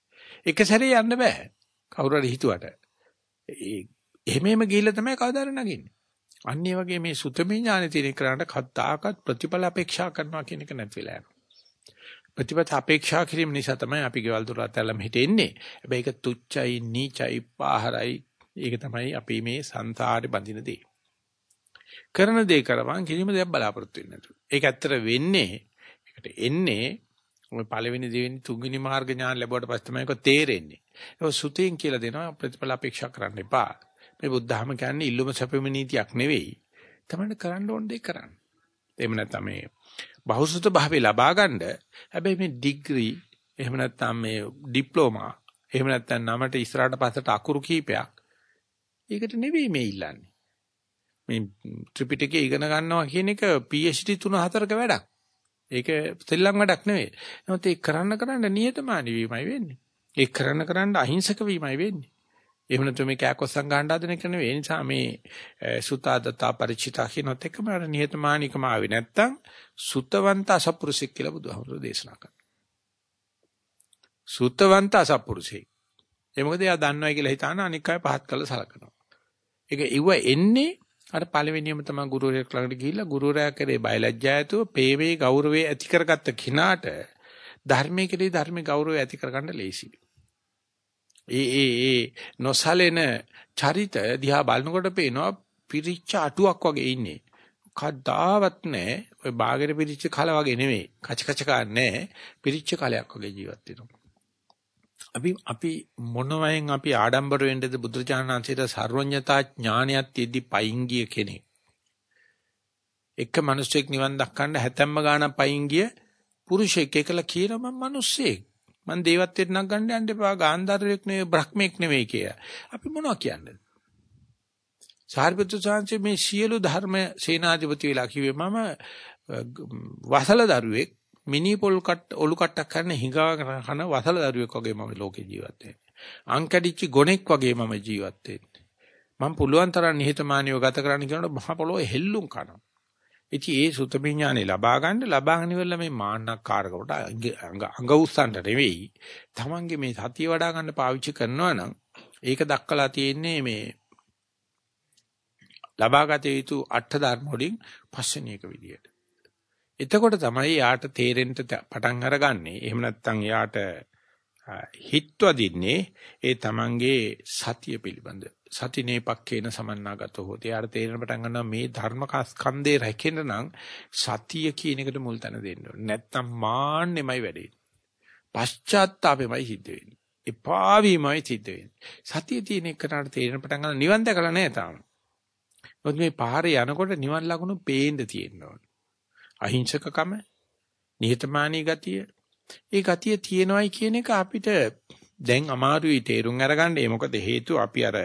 එක සැරේ යන්න බෑ. කවුරු හරි හිතුවට. ඒ එහෙමම ගිහිල්ලා තමයි කවදාද නගින්නේ. අන්න ඒ වගේ මේ සුතමේ ඥානෙ තියෙන කරාට කද්දාකත් ප්‍රතිඵල අපේක්ෂා කරනවා කියන එක නැති වෙලා යනවා. ප්‍රතිපත අපේක්ෂා කිරීම නිසා තමයි අපි ගෙවල් දොර අතල්ලම හිටෙන්නේ. හැබැයි ඒක තුච්චයි, නීචයි, පාහරයි. ඒක තමයි අපි මේ සංසාරේ බඳින දේ. කරන දේ කරවන් කිසිම දෙයක් බලාපොරොත්තු වෙන්නේ නැතු. ඒක ඇත්තට වෙන්නේ ඒකට එන්නේ ඔය පළවෙනි දෙවෙනි තුන්වෙනි මාර්ග ඥාන ලැබුවට පස්සේ තමයි ඒක තේරෙන්නේ. ඒක සුතෙන් කියලා දෙනවා ප්‍රතිඵල අපේක්ෂා කරන්න එපා. මේ බුද්ධහම කියන්නේ ඉල්ලුම සැපෙම නීතියක් නෙවෙයි. තමයි කරන්න ඕන දේ කරන්න. එහෙම නැත්නම් මේ බහුසුත භාවය ලබා ගන්න හැබැයි මේ ඩිග්‍රී එහෙම නැත්නම් මේ ඩිප්ලෝමා එහෙම නැත්නම් නමට ඉස්සරහට පස්සට අකුරු කීපයක් ඒකට නෙවෙයි මේ ඉල්ලන්නේ. මේ ත්‍රිපිටකය ඉගෙන ගන්නවා කියන එක PhD 3 4ක වැඩක්. ඒක තෙල්ලම් වැඩක් නෙවෙයි. නමුත් ඒක කරන්න කරන්න නියතමානී වීමයි වෙන්නේ. ඒක කරන්න කරන්න අහිංසක වීමයි වෙන්නේ. එහෙම නැත්නම් මේ කෑකොස්සන් ගන්න හදන එක නෙවෙයි. ඒ නිසා මේ සුතාදතා ಪರಿචිතා කියනත් එක්කම අර නිහතමානීකම ආවේ නැත්තම් සුතවන්ත අසපුරුෂෙක් කියලා බුදුහාමුදුරෝ දේශනා කරනවා. සුතවන්ත අසපුරුෂෙක්. ඒ මොකද එයා දන්නවයි කියලා හිතාන අනික් අය පහත් කළ සලකනවා. ඒක ඉව එන්නේ අර පළවෙනියම තමයි ගුරුවරයෙක් ළඟට ගිහිල්ලා ගුරුවරයා කරේ බයලජ්ජා ඇතුව පේවේ ගෞරවේ ඇති කරගත්ත කිනාට ධර්මයේ කෙරේ ධර්මයේ ගෞරවය ඇති කරගන්න ලේසියි. ඒ ඒ ඒ නොසලෙන චරිත දිහා බලනකොට පේනවා පිරිච්ච අටුවක් වගේ ඉන්නේ. කද්දාවත් නැහැ. ඔය බාගෙට පිරිච්ච කල වගේ නෙමෙයි. කච කච නැහැ. පිරිච්ච කලයක් වගේ ජීවත් වෙනවා. අපි අපි මොනවයෙන් අපි ආඩම්බර වෙන්නද බුදුරජාණන්සේට සර්වඥතා ඥානයක් තියෙද්දි පයින් ගිය කෙනෙක්. එක මිනිසෙක් නිවන් දක්කන්න හැතැම්ම ගානක් පයින් ගිය පුරුෂයෙක් එකලා කියන මම මිනිස්සෙක්. මං දේවත්වයට නක් ගන්න යන්න එපා ගාන්ධාරයෙක් නෙවෙයි බ්‍රහ්මෙක් නෙවෙයි කිය. අපි මොනවා කියන්නේ? සාරිපුත්‍ර සාංශේ මේ සියලු ධර්ම සේනාධිපති වෙලා කිව්වේ මම වසල දරුවෙක් මිනි පොල් කට් ඔලු කට්ටක් කරන හිඟා කන වසල දරුවෙක් වගේ මම ලෝකේ ජීවත් වෙන්නේ. අංකඩිච්ච ගොනෙක් වගේ මම ජීවත් වෙන්නේ. මම පුළුවන් තරම් නිහතමානීව ගත කරන්න කියනකොට මහ පොළොවේ හෙල්ලුම් කරනවා. ඉතින් ඒ සුතම ඥානෙ ලබා ගන්න ලබාගෙන ඉවරලා මේ මාන්නක්කාරකට අඟ උස්සන්න නෙවෙයි. Tamange මේ සතිය වඩා ගන්න පාවිච්චි කරනවා නම් ඒක දක්කලා තියෙන්නේ මේ ලබාගත යුතු අට ධර්ම වලින් පස්වෙනි එක විදියට. එතකොට තමයි යාට තේරෙන්න පටන් අරගන්නේ. එහෙම නැත්නම් යාට හිත්වදින්නේ ඒ Tamange සතිය පිළිබඳ සතිනේ පක්කේන සමන්නාගතෝ හොතේ ආර තේරෙන පටන් ගන්නවා මේ ධර්ම ස්කන්ධේ රැකෙන්න නම් සතිය කියන එකට මුල් තැන දෙන්න ඕනේ. නැත්තම් මාන්නෙමයි වැඩේ. පශ්චාත්තාපෙමයි සිද්ධ වෙන්නේ. එපා වීමයි සිද්ධ වෙන්නේ. සතිය තියෙන එකට තේරෙන පටන් ගන්න නිවන් දැකලා නැහැ තාම. මොකද මේ පාරේ යනකොට නිවන් ලකුණු පේන්න තියෙන්න ඕනේ. අහිංසකකම, නිහතමානී ගතිය, ඒ ගතිය තියෙනවයි කියන එක අපිට දැන් අමාරුයි තේරුම් අරගන්න. ඒ මොකද හේතුව අපි අර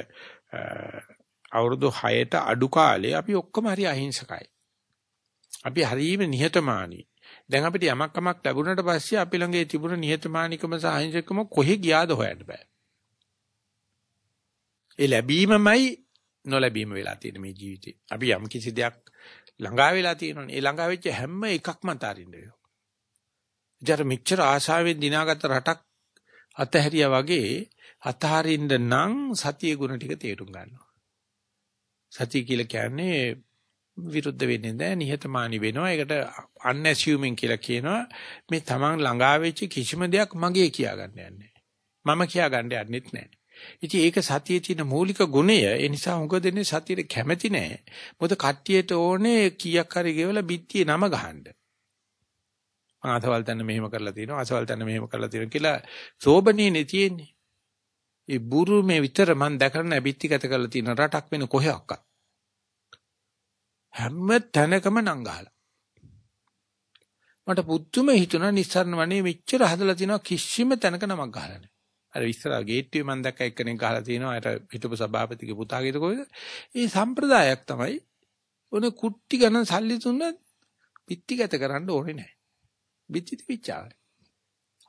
අවුරුදු 6ට අඩු කාලේ අපි ඔක්කොම හරි අහිංසකයි. අපි හරීම නිහතමානී. දැන් අපිට යමක් කමක් ලැබුණාට පස්සේ අපි ළඟ තිබුණ නිහතමානීකම සහ අහිංසකම කොහෙ ගියාද හොයන්න බෑ. ඒ ලැබීමමයි නොලැබීම වෙලා තියෙන මේ ජීවිතේ. අපි යම් කිසි දෙයක් ළඟා වෙලා තියෙනවනේ. ඒ ළඟා වෙච්ච හැම එකක්ම අතාරින්න වෙනවා. ජර මෙච්චර ආශාවෙන් දිනාගත්ත රටක් අතහැරියා වගේ අතහරින්න නම් සතිය ගුණ ටික තේරුම් ගන්නවා. සතිය කියලා කියන්නේ විරුද්ධ වෙන්නේ නැහැ නිහතමානී වෙනවා. ඒකට unassuming කියලා කියනවා. මේ තමන් ළඟා වෙච්ච කිසිම දෙයක් මගේ කියා ගන්න යන්නේ මම කියා ගන්න යන්නෙත් නැහැ. ඉතින් ඒක සතියේ තියෙන මූලික ගුණය. ඒ නිසා උඟ දෙන්නේ සතියට කැමැති නැහැ. මොකද කට්ටියට ඕනේ කීයක් හරි ගෙවලා බිත්තියේ නම ගහන්න. ආසවල් තැන මෙහෙම කරලා තියෙනවා ආසවල් තැන මෙහෙම කරලා තියෙනවා කියලා සෝබනේනේ තියෙන්නේ. ඒ බුරු මේ විතර මම දැකලා නැහැ පිටිගත කරලා තියෙන රටක් වෙන කොහෙවත්. හැම තැනකම නංගහලා. මට පුදුම හිතුණා නිස්සාරණ වනේ මෙච්චර හදලා තිනවා කිසිම තැනක නමක් ගහලා නැහැ. අර ඉස්සරහා ගේට්ටුවේ මම දැක්ක එක්කෙනෙක් ගහලා තිනවා අර හිටපු සභාපතිගේ පුතාගේ කොහෙද? ඒ සම්ප්‍රදායක් තමයි ඔන කුට්ටි ගණන් සල්ලි දුන්නත් පිටිගත කරන්න ඕනේ නැහැ. විචිත විචාරය.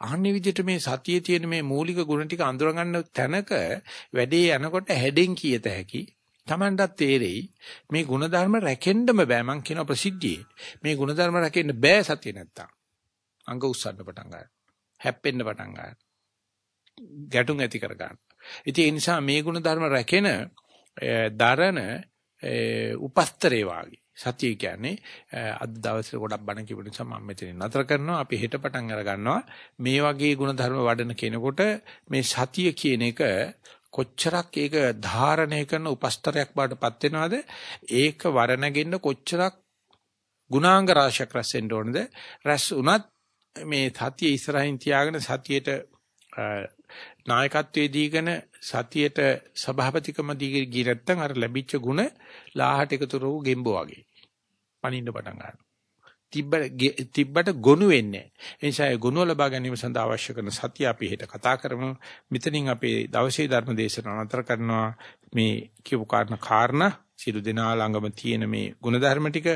අහන්නේ විදිහට මේ සතියේ තියෙන මේ මූලික ගුණ ටික අඳුරගන්න තැනක වැඩේ යනකොට හැඩෙන් කියත හැකි. Tamanටත් තේරෙයි මේ ಗುಣධර්ම රැකෙන්නම බෑ මං කියන ප්‍රසිද්ධියේ. මේ ಗುಣධර්ම රැකෙන්න බෑ සතිය නැත්තම්. අංග උස්සන්න පටන් ගන්නවා. හැප්පෙන්න පටන් ගන්නවා. ගැටුම් ඇති කර ගන්නවා. ඉතින් ඒ නිසා මේ ಗುಣධර්ම රැකෙන දරණ උපස්තරේ වාගේ සතිය කියන්නේ අද දවසේ ගොඩක් බණ කිව්ව නිසා මම මෙතන නතර කරනවා. අපි හෙට පටන් අර ගන්නවා. මේ වගේ ಗುಣධර්ම වඩන කෙනෙකුට මේ සතිය කියන එක කොච්චරක් ඒක ධාරණය කරන උපස්තරයක් බාටපත් වෙනවද? ඒක වරණගෙන්න කොච්චරක් ගුණාංග රාශියක් රැස් වෙන්න ඕනද? රැස් වුණත් මේ සතිය ඉස්සරහින් තියාගෙන සතියට නායකත්වයේ දීගෙන සතියට සභාපතිකම දීගෙන ගිය නැත්නම් අර ලැබිච්ච ಗುಣ ලාහට එකතු වූ ගෙම්බෝ වගේ. පනින්න පටන් ගන්නවා. තිබ්බට ගොනු වෙන්නේ නැහැ. ඒ නිසා ඒ ගුණ ලබා ගැනීම සඳහා අවශ්‍ය කරන සතිය අපි හෙට කතා කරමු. මෙතනින් අපේ දවසේ ධර්ම දේශනාව නතර කරනවා. මේ කියපු කාරණා කාරණා සියලු දෙනා ළඟම තියෙන මේ ಗುಣධර්ම ටික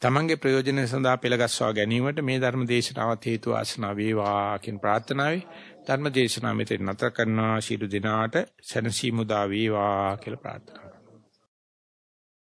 තමන්ගේ ප්‍රයෝජන සඳහා පෙළගස්වා ගැනීමට මේ ධර්ම දේශනාවත් හේතු ආසනාව වේවා කියන ප්‍රාර්ථනාවයි ධර්ම දේශනාව මෙතන නතර කරනවා ශිරු දිනාට සැනසීම උදා වේවා කියලා ප්‍රාර්ථනා